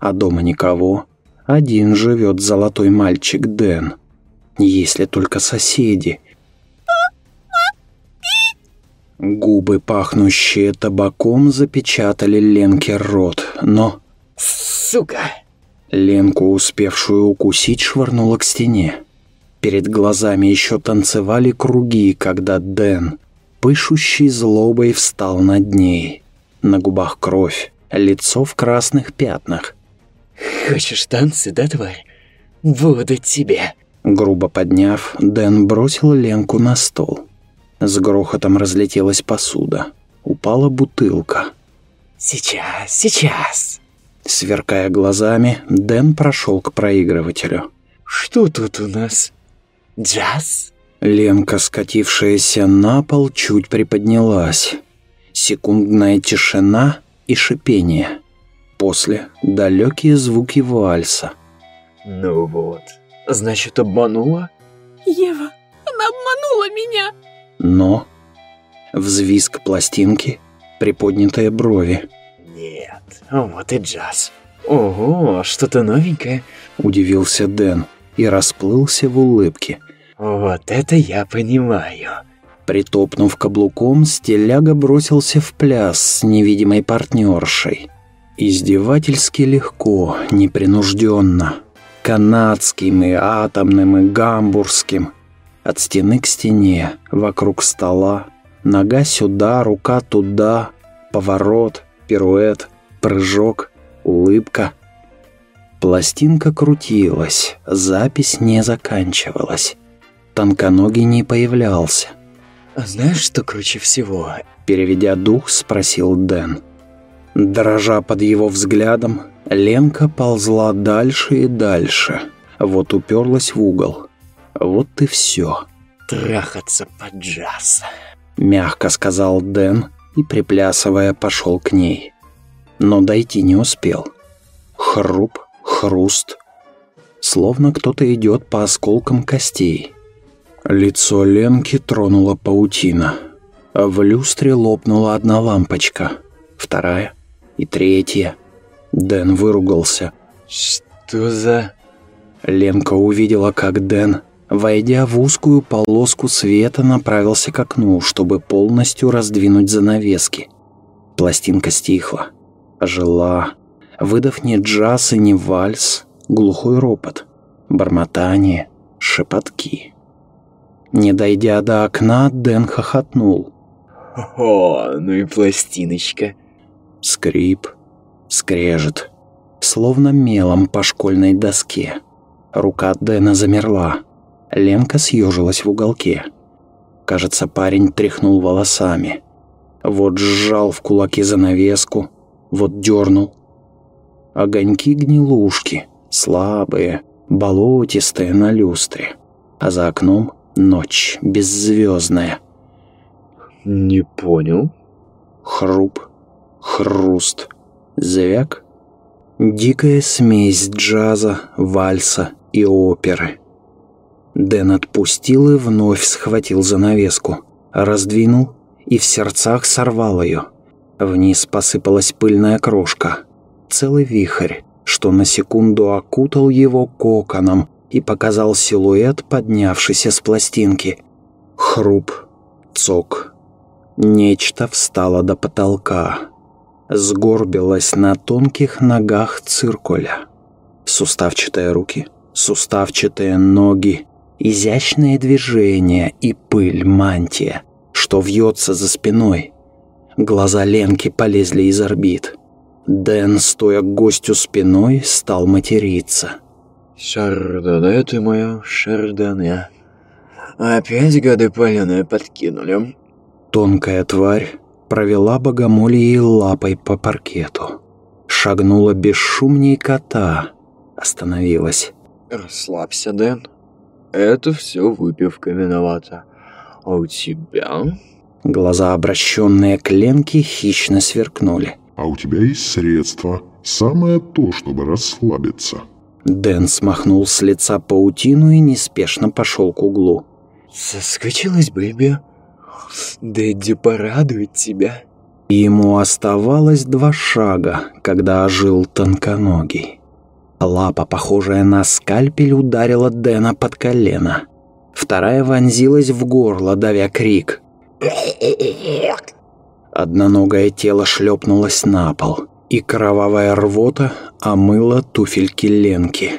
А дома никого. Один живет золотой мальчик Дэн. Если только соседи. Губы, пахнущие табаком, запечатали Ленке рот, но... Сука! Ленку, успевшую укусить, швырнула к стене. Перед глазами еще танцевали круги, когда Дэн пышущий злобой встал над ней. На губах кровь, лицо в красных пятнах. Хочешь танцы, да, тварь? Буду тебе. Грубо подняв, Дэн бросил Ленку на стол. С грохотом разлетелась посуда. Упала бутылка. Сейчас, сейчас. Сверкая глазами, Дэн прошел к проигрывателю. Что тут у нас? Джаз? Ленка, скатившаяся на пол, чуть приподнялась. Секундная тишина и шипение. После далекие звуки вальса. Ну вот, значит, обманула? Ева, она обманула меня. Но взвизг пластинки, приподнятые брови. Нет, вот и джаз. Ого, что-то новенькое. Удивился Дэн и расплылся в улыбке. Вот это я понимаю. Притопнув каблуком, стиляга бросился в пляс с невидимой партнершей. Издевательски легко, непринужденно. Канадским и атомным и гамбургским. От стены к стене, вокруг стола. Нога сюда, рука туда. Поворот, пируэт, прыжок, улыбка. Пластинка крутилась, запись не заканчивалась. Тонконогий не появлялся. Знаешь, что круче всего? Переведя дух, спросил Дэн. Дрожа под его взглядом, Ленка ползла дальше и дальше. Вот уперлась в угол. Вот и все. Трахаться под джаз. Мягко сказал Дэн и, приплясывая, пошел к ней. Но дойти не успел. Хруп, хруст. Словно кто-то идет по осколкам костей. Лицо Ленки тронула паутина. В люстре лопнула одна лампочка. Вторая и третья. Дэн выругался. Что за... Ленка увидела, как Дэн, войдя в узкую полоску света, направился к окну, чтобы полностью раздвинуть занавески. Пластинка стихла. Жила. Выдав не джаз и не вальс, глухой ропот. Бормотание, шепотки. Не дойдя до окна, Дэн хохотнул. О, ну и пластиночка. Скрип, скрежет, словно мелом по школьной доске. Рука Дэна замерла. Ленка съежилась в уголке. Кажется, парень тряхнул волосами. Вот сжал в кулаки занавеску, вот дернул. Огоньки гнилушки, слабые, болотистые на люстре. А за окном ночь беззвездная. Не понял. Хруп, хруст, звяк. Дикая смесь джаза, вальса и оперы. Дэн отпустил и вновь схватил занавеску, раздвинул и в сердцах сорвал ее. Вниз посыпалась пыльная крошка. Целый вихрь, что на секунду окутал его коконом и показал силуэт, поднявшийся с пластинки. Хруп, цок. Нечто встало до потолка. Сгорбилось на тонких ногах циркуля. Суставчатые руки, суставчатые ноги, изящные движения и пыль мантия, что вьется за спиной. Глаза Ленки полезли из орбит. Дэн, стоя к гостю спиной, стал материться. Шардоне ты моя, шардоне. Опять гады паленые подкинули. Тонкая тварь провела богомольей лапой по паркету. Шагнула бесшумней кота. Остановилась. Расслабься, Дэн. Это все выпивка виновата. А у тебя? Глаза, обращенные к Ленке, хищно сверкнули. А у тебя есть средства. Самое то, чтобы расслабиться. Дэн смахнул с лица паутину и неспешно пошел к углу. Соскучилась, Бэби? Дэдди порадует тебя. Ему оставалось два шага, когда ожил тонконогий. Лапа, похожая на скальпель, ударила Дэна под колено. Вторая вонзилась в горло, давя крик. Одноногое тело шлепнулось на пол, и кровавая рвота омыла туфельки Ленки.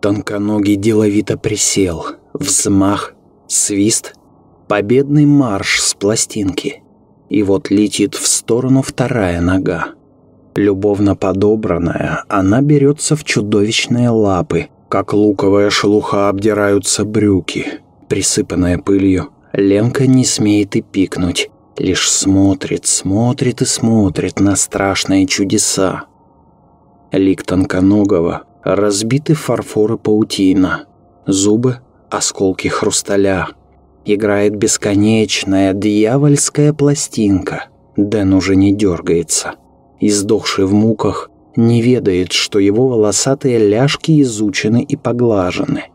Тонконогий деловито присел. Взмах, свист, Победный марш с пластинки. И вот летит в сторону вторая нога. Любовно подобранная, она берется в чудовищные лапы, как луковая шелуха обдираются брюки. Присыпанная пылью, Ленка не смеет и пикнуть, лишь смотрит, смотрит и смотрит на страшные чудеса. Лик тонконогого, разбиты фарфоры паутина, зубы — осколки хрусталя. Играет бесконечная дьявольская пластинка. Дэн уже не дергается. Издохший в муках не ведает, что его волосатые ляжки изучены и поглажены.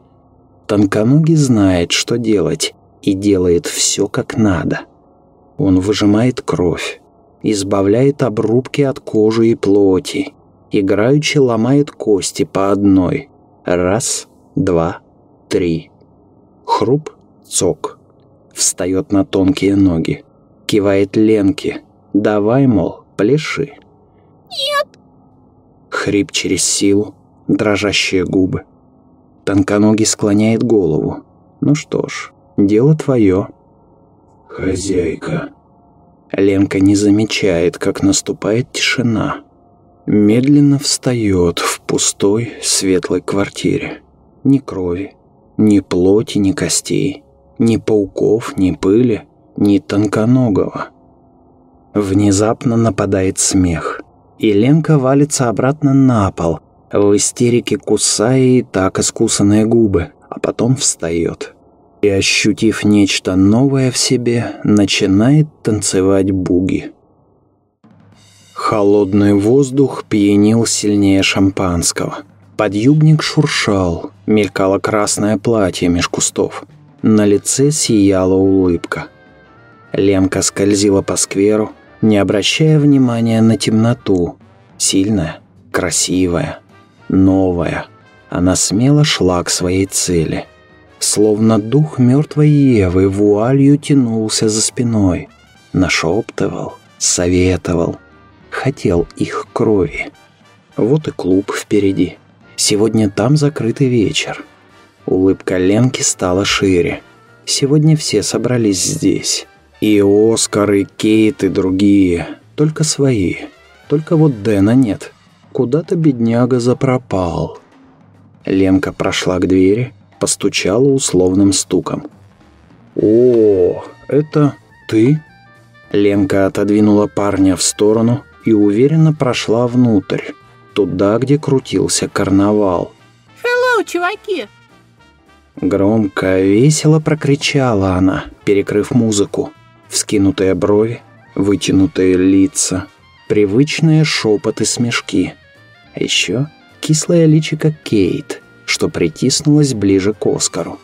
Тонконогий знает, что делать, и делает все как надо. Он выжимает кровь, избавляет обрубки от кожи и плоти, играючи ломает кости по одной. Раз, два, три. Хруп, цок. Встает на тонкие ноги. Кивает Ленке. Давай, мол, пляши. Нет. Хрип через силу, дрожащие губы. Тонконогий склоняет голову. Ну что ж, дело твое. Хозяйка. Ленка не замечает, как наступает тишина. Медленно встает в пустой, светлой квартире. Ни крови, ни плоти, ни костей, ни пауков, ни пыли, ни тонконогого. Внезапно нападает смех, и Ленка валится обратно на пол, в истерике кусая и так искусанные губы, а потом встает. И, ощутив нечто новое в себе, начинает танцевать буги. Холодный воздух пьянил сильнее шампанского. Подъюбник шуршал, мелькало красное платье меж кустов. На лице сияла улыбка. Ленка скользила по скверу, не обращая внимания на темноту. Сильная, красивая, новая. Она смело шла к своей цели. Словно дух мертвой Евы вуалью тянулся за спиной. Нашептывал, советовал, хотел их крови. Вот и клуб впереди. Сегодня там закрытый вечер. Улыбка Ленки стала шире. Сегодня все собрались здесь. И Оскар, и Кейт, и другие. Только свои. Только вот Дэна нет. Куда-то бедняга запропал. Ленка прошла к двери, постучала условным стуком. «О, это ты?» Ленка отодвинула парня в сторону и уверенно прошла внутрь, туда, где крутился карнавал. Hello, чуваки! Громко, весело прокричала она, перекрыв музыку. Вскинутые брови, вытянутые лица, привычные шепоты смешки. А еще кислое личико Кейт, что притиснулась ближе к Оскару.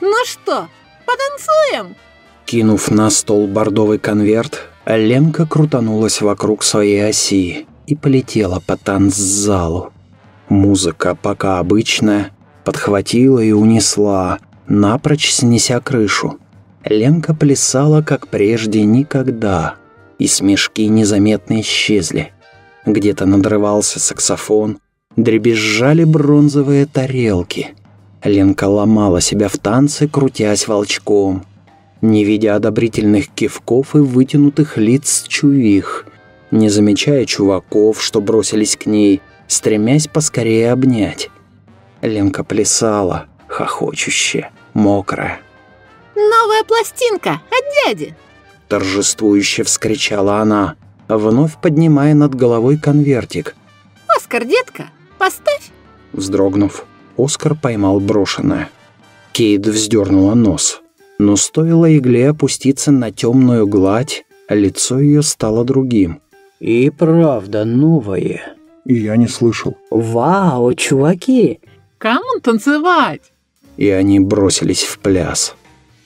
Ну что, потанцуем? Кинув на стол бордовый конверт, Ленка крутанулась вокруг своей оси и полетела по танцзалу. Музыка, пока обычная, подхватила и унесла, напрочь снеся крышу. Ленка плясала, как прежде, никогда, и смешки незаметно исчезли. Где-то надрывался саксофон, дребезжали бронзовые тарелки. Ленка ломала себя в танце, крутясь волчком, не видя одобрительных кивков и вытянутых лиц чувих, не замечая чуваков, что бросились к ней, стремясь поскорее обнять. Ленка плясала, хохочуще, мокрая. Новая пластинка от дяди. Торжествующе вскричала она, вновь поднимая над головой конвертик. Оскар, детка, поставь. Вздрогнув, Оскар поймал брошенное. Кейт вздернула нос. Но стоило игле опуститься на темную гладь, лицо ее стало другим. И правда новое. И я не слышал. Вау, чуваки! Кому танцевать? И они бросились в пляс.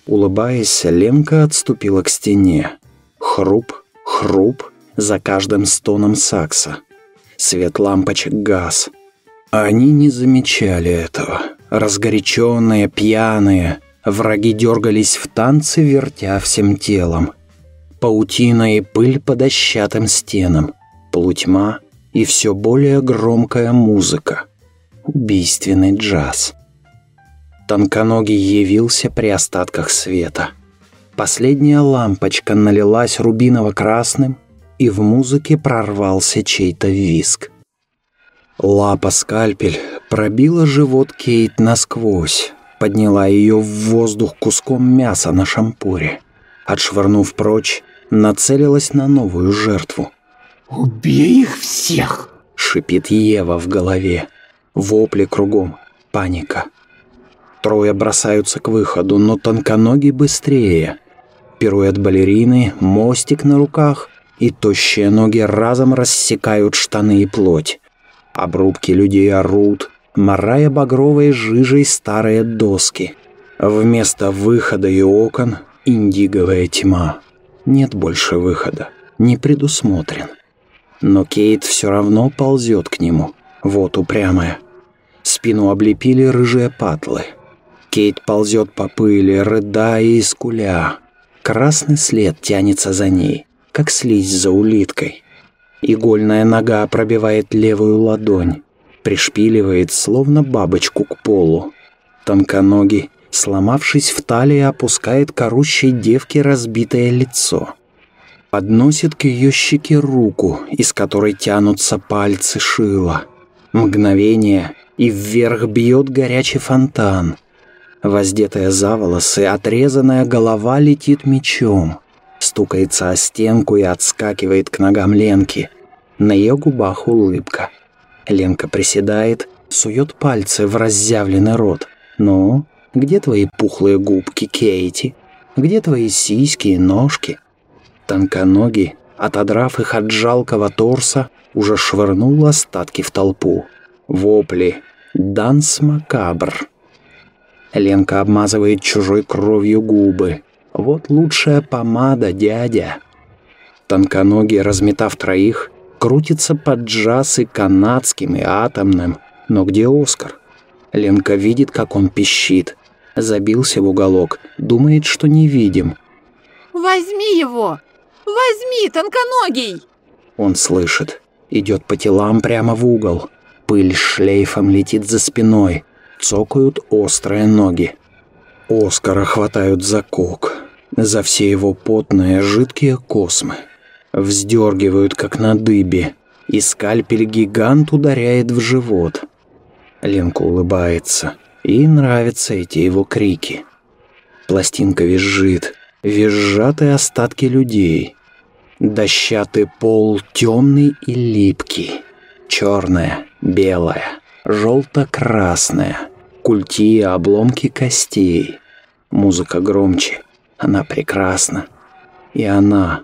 Улыбаясь, Ленка отступила к стене. Хруп, хруп за каждым стоном сакса. Свет лампочек газ. Они не замечали этого. Разгоряченные, пьяные, Враги дергались в танце, вертя всем телом. Паутина и пыль по дощатым стенам, полутьма и все более громкая музыка. Убийственный джаз. Тонконогий явился при остатках света. Последняя лампочка налилась рубиново-красным, и в музыке прорвался чей-то виск. Лапа-скальпель пробила живот Кейт насквозь, подняла ее в воздух куском мяса на шампуре. Отшвырнув прочь, нацелилась на новую жертву. «Убей их всех!» — шипит Ева в голове. Вопли кругом, паника. Трое бросаются к выходу, но тонконогий быстрее. Пируэт балерины, мостик на руках, и тощие ноги разом рассекают штаны и плоть. Обрубки людей орут, морая багровой жижей старые доски. Вместо выхода и окон — индиговая тьма. Нет больше выхода, не предусмотрен. Но Кейт все равно ползет к нему, вот упрямая. Спину облепили рыжие патлы. Кейт ползет по пыли, рыдая и скуля. Красный след тянется за ней, как слизь за улиткой. Игольная нога пробивает левую ладонь, пришпиливает, словно бабочку к полу. Тонконогий, сломавшись в талии, опускает корущей девке разбитое лицо. Подносит к ее щеке руку, из которой тянутся пальцы шила. Мгновение, и вверх бьет горячий фонтан. Воздетая за волосы, отрезанная голова летит мечом стукается о стенку и отскакивает к ногам Ленки. На ее губах улыбка. Ленка приседает, сует пальцы в разъявленный рот. «Ну, где твои пухлые губки, Кейти? Где твои сиськи и ножки?» Тонконогий, отодрав их от жалкого торса, уже швырнул остатки в толпу. Вопли. «Данс макабр». Ленка обмазывает чужой кровью губы. Вот лучшая помада, дядя. Тонконогий, разметав троих, крутится под джаз и канадским, и атомным. Но где Оскар? Ленка видит, как он пищит. Забился в уголок, думает, что не видим. «Возьми его! Возьми, тонконогий!» Он слышит. Идет по телам прямо в угол. Пыль шлейфом летит за спиной. Цокают острые ноги. Оскара хватают за кок за все его потные жидкие космы. Вздергивают, как на дыбе, и скальпель гигант ударяет в живот. Ленка улыбается, и нравятся эти его крики. Пластинка визжит, визжат и остатки людей. Дощатый пол темный и липкий. Черная, белая, желто-красная. Культи и обломки костей. Музыка громче, она прекрасна. И она...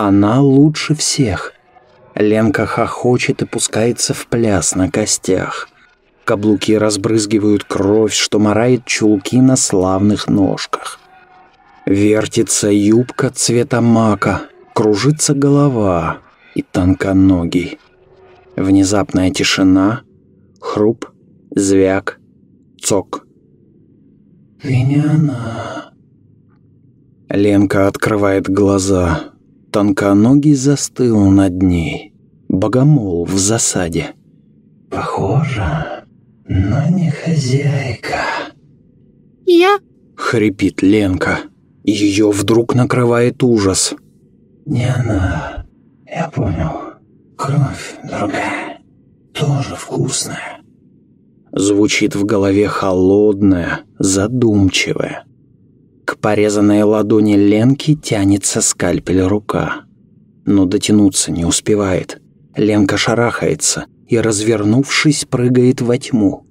Она лучше всех. Ленка хохочет и пускается в пляс на костях. Каблуки разбрызгивают кровь, что морает чулки на славных ножках. Вертится юбка цвета мака, кружится голова и тонконогий. Внезапная тишина, хруп, звяк, цок. «Виняна», Ленка открывает глаза. Тонконогий застыл над ней. Богомол в засаде. «Похоже, но не хозяйка». «Я?» — хрипит Ленка. Ее вдруг накрывает ужас. «Не она. Я понял. Кровь другая. Тоже вкусная». Звучит в голове холодная, задумчивая. К порезанной ладони Ленки тянется скальпель рука. Но дотянуться не успевает. Ленка шарахается и, развернувшись, прыгает во тьму.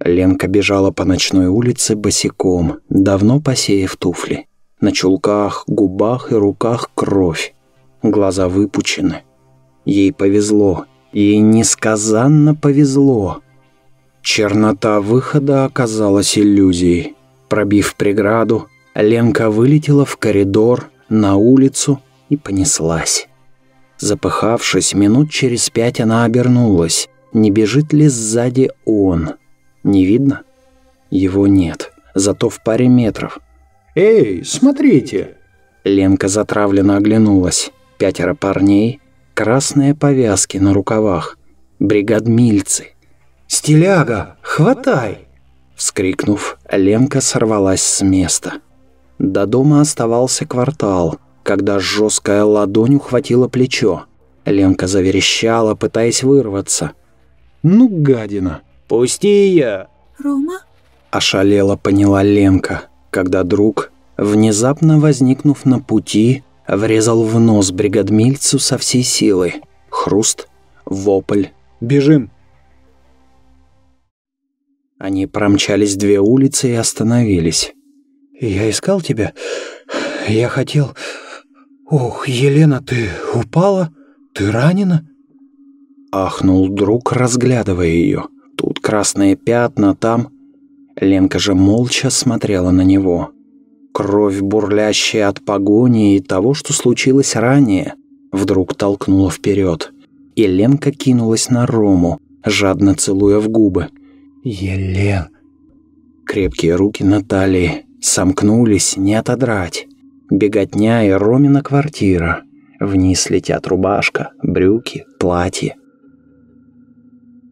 Ленка бежала по ночной улице босиком, давно посеяв туфли. На чулках, губах и руках кровь. Глаза выпучены. Ей повезло. Ей несказанно повезло. Чернота выхода оказалась иллюзией. Пробив преграду, Ленка вылетела в коридор, на улицу и понеслась. Запыхавшись, минут через пять она обернулась. Не бежит ли сзади он? Не видно? Его нет, зато в паре метров. «Эй, смотрите!» Ленка затравленно оглянулась. Пятеро парней, красные повязки на рукавах, бригадмильцы. «Стиляга, хватай!» Вскрикнув, Ленка сорвалась с места. До дома оставался квартал, когда жесткая ладонь ухватила плечо. Ленка заверещала, пытаясь вырваться. «Ну, гадина! Пусти ее!» Рома? Ошалела поняла Ленка, когда друг, внезапно возникнув на пути, врезал в нос бригадмильцу со всей силы. Хруст, вопль. «Бежим!» Они промчались две улицы и остановились. «Я искал тебя. Я хотел... Ох, Елена, ты упала? Ты ранена?» Ахнул друг, разглядывая ее. Тут красные пятна, там... Ленка же молча смотрела на него. Кровь, бурлящая от погони и того, что случилось ранее, вдруг толкнула вперед. И Ленка кинулась на Рому, жадно целуя в губы. «Елен...» Крепкие руки Натальи сомкнулись, не отодрать. Беготня и Ромина квартира. Вниз летят рубашка, брюки, платье.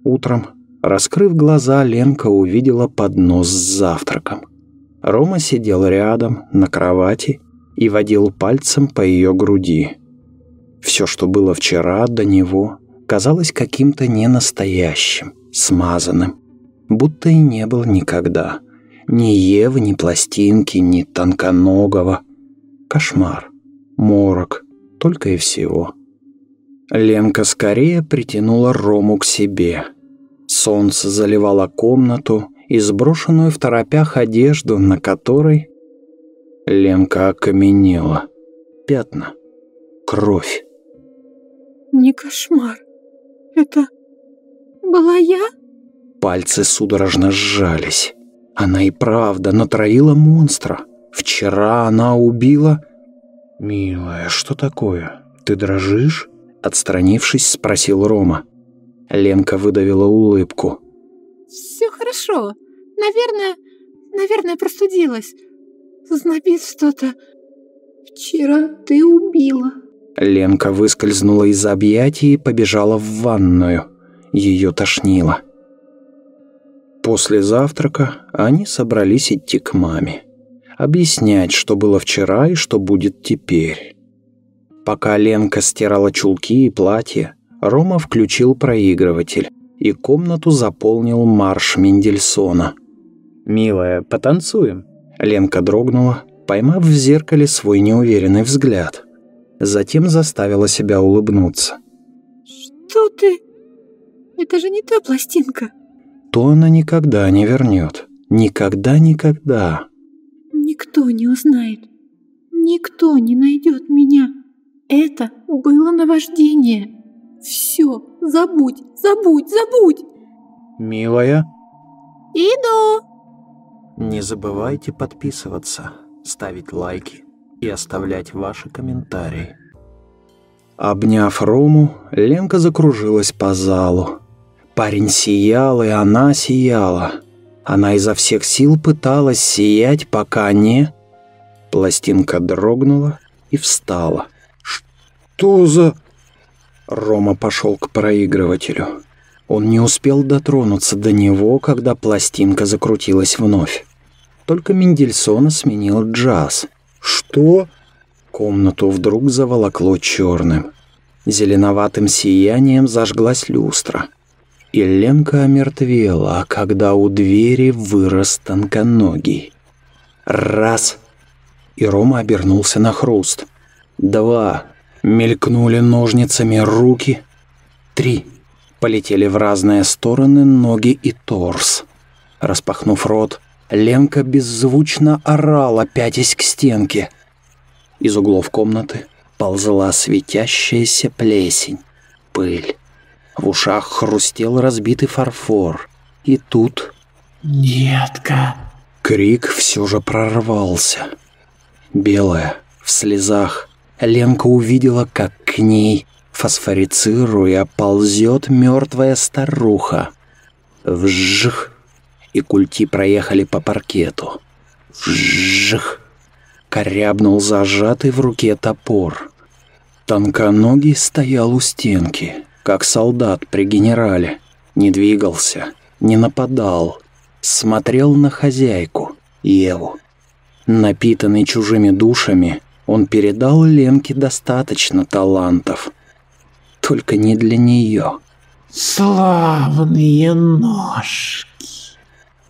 Утром, раскрыв глаза, Ленка увидела поднос с завтраком. Рома сидел рядом, на кровати, и водил пальцем по ее груди. Все, что было вчера до него, казалось каким-то ненастоящим, смазанным будто и не был никогда. Ни Евы, ни пластинки, ни тонконогого. Кошмар, морок, только и всего. Ленка скорее притянула Рому к себе. Солнце заливало комнату и сброшенную в торопях одежду, на которой Ленка окаменела. Пятна. Кровь. Не кошмар. Это была я? Пальцы судорожно сжались. Она и правда натроила монстра. Вчера она убила... «Милая, что такое? Ты дрожишь?» Отстранившись, спросил Рома. Ленка выдавила улыбку. «Все хорошо. Наверное, наверное, простудилась. Знобит что-то. Вчера ты убила». Ленка выскользнула из объятий и побежала в ванную. Ее тошнило. После завтрака они собрались идти к маме. Объяснять, что было вчера и что будет теперь. Пока Ленка стирала чулки и платье, Рома включил проигрыватель, и комнату заполнил марш Мендельсона. «Милая, потанцуем?» Ленка дрогнула, поймав в зеркале свой неуверенный взгляд. Затем заставила себя улыбнуться. «Что ты? Это же не та пластинка!» То она никогда не вернет. Никогда-никогда. Никто не узнает. Никто не найдет меня. Это было наваждение. Все, забудь, забудь, забудь. Милая. Иду. Не забывайте подписываться, ставить лайки и оставлять ваши комментарии. Обняв Рому, Ленка закружилась по залу. Парень сиял, и она сияла. Она изо всех сил пыталась сиять, пока не... Пластинка дрогнула и встала. «Что за...» Рома пошел к проигрывателю. Он не успел дотронуться до него, когда пластинка закрутилась вновь. Только Мендельсона сменил джаз. «Что?» Комнату вдруг заволокло черным. Зеленоватым сиянием зажглась люстра и Ленка омертвела, когда у двери вырос тонконогий. Раз. И Рома обернулся на хруст. Два. Мелькнули ножницами руки. Три. Полетели в разные стороны ноги и торс. Распахнув рот, Ленка беззвучно орала, пятясь к стенке. Из углов комнаты ползла светящаяся плесень, пыль. В ушах хрустел разбитый фарфор. И тут... «Детка!» Крик все же прорвался. Белая, в слезах, Ленка увидела, как к ней, фосфорицируя, ползет мертвая старуха. Вжих! И культи проехали по паркету. Вжих! Корябнул зажатый в руке топор. Тонконогий стоял у стенки как солдат при генерале. Не двигался, не нападал. Смотрел на хозяйку, Еву. Напитанный чужими душами, он передал Ленке достаточно талантов. Только не для нее. Славные ножки.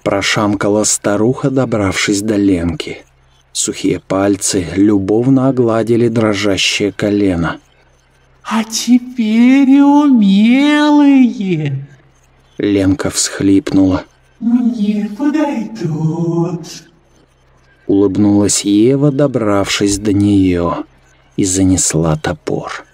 Прошамкала старуха, добравшись до Ленки. Сухие пальцы любовно огладили дрожащее колено. А теперь умелые. Ленка всхлипнула. Мне подойдут. Улыбнулась Ева, добравшись до нее, и занесла топор.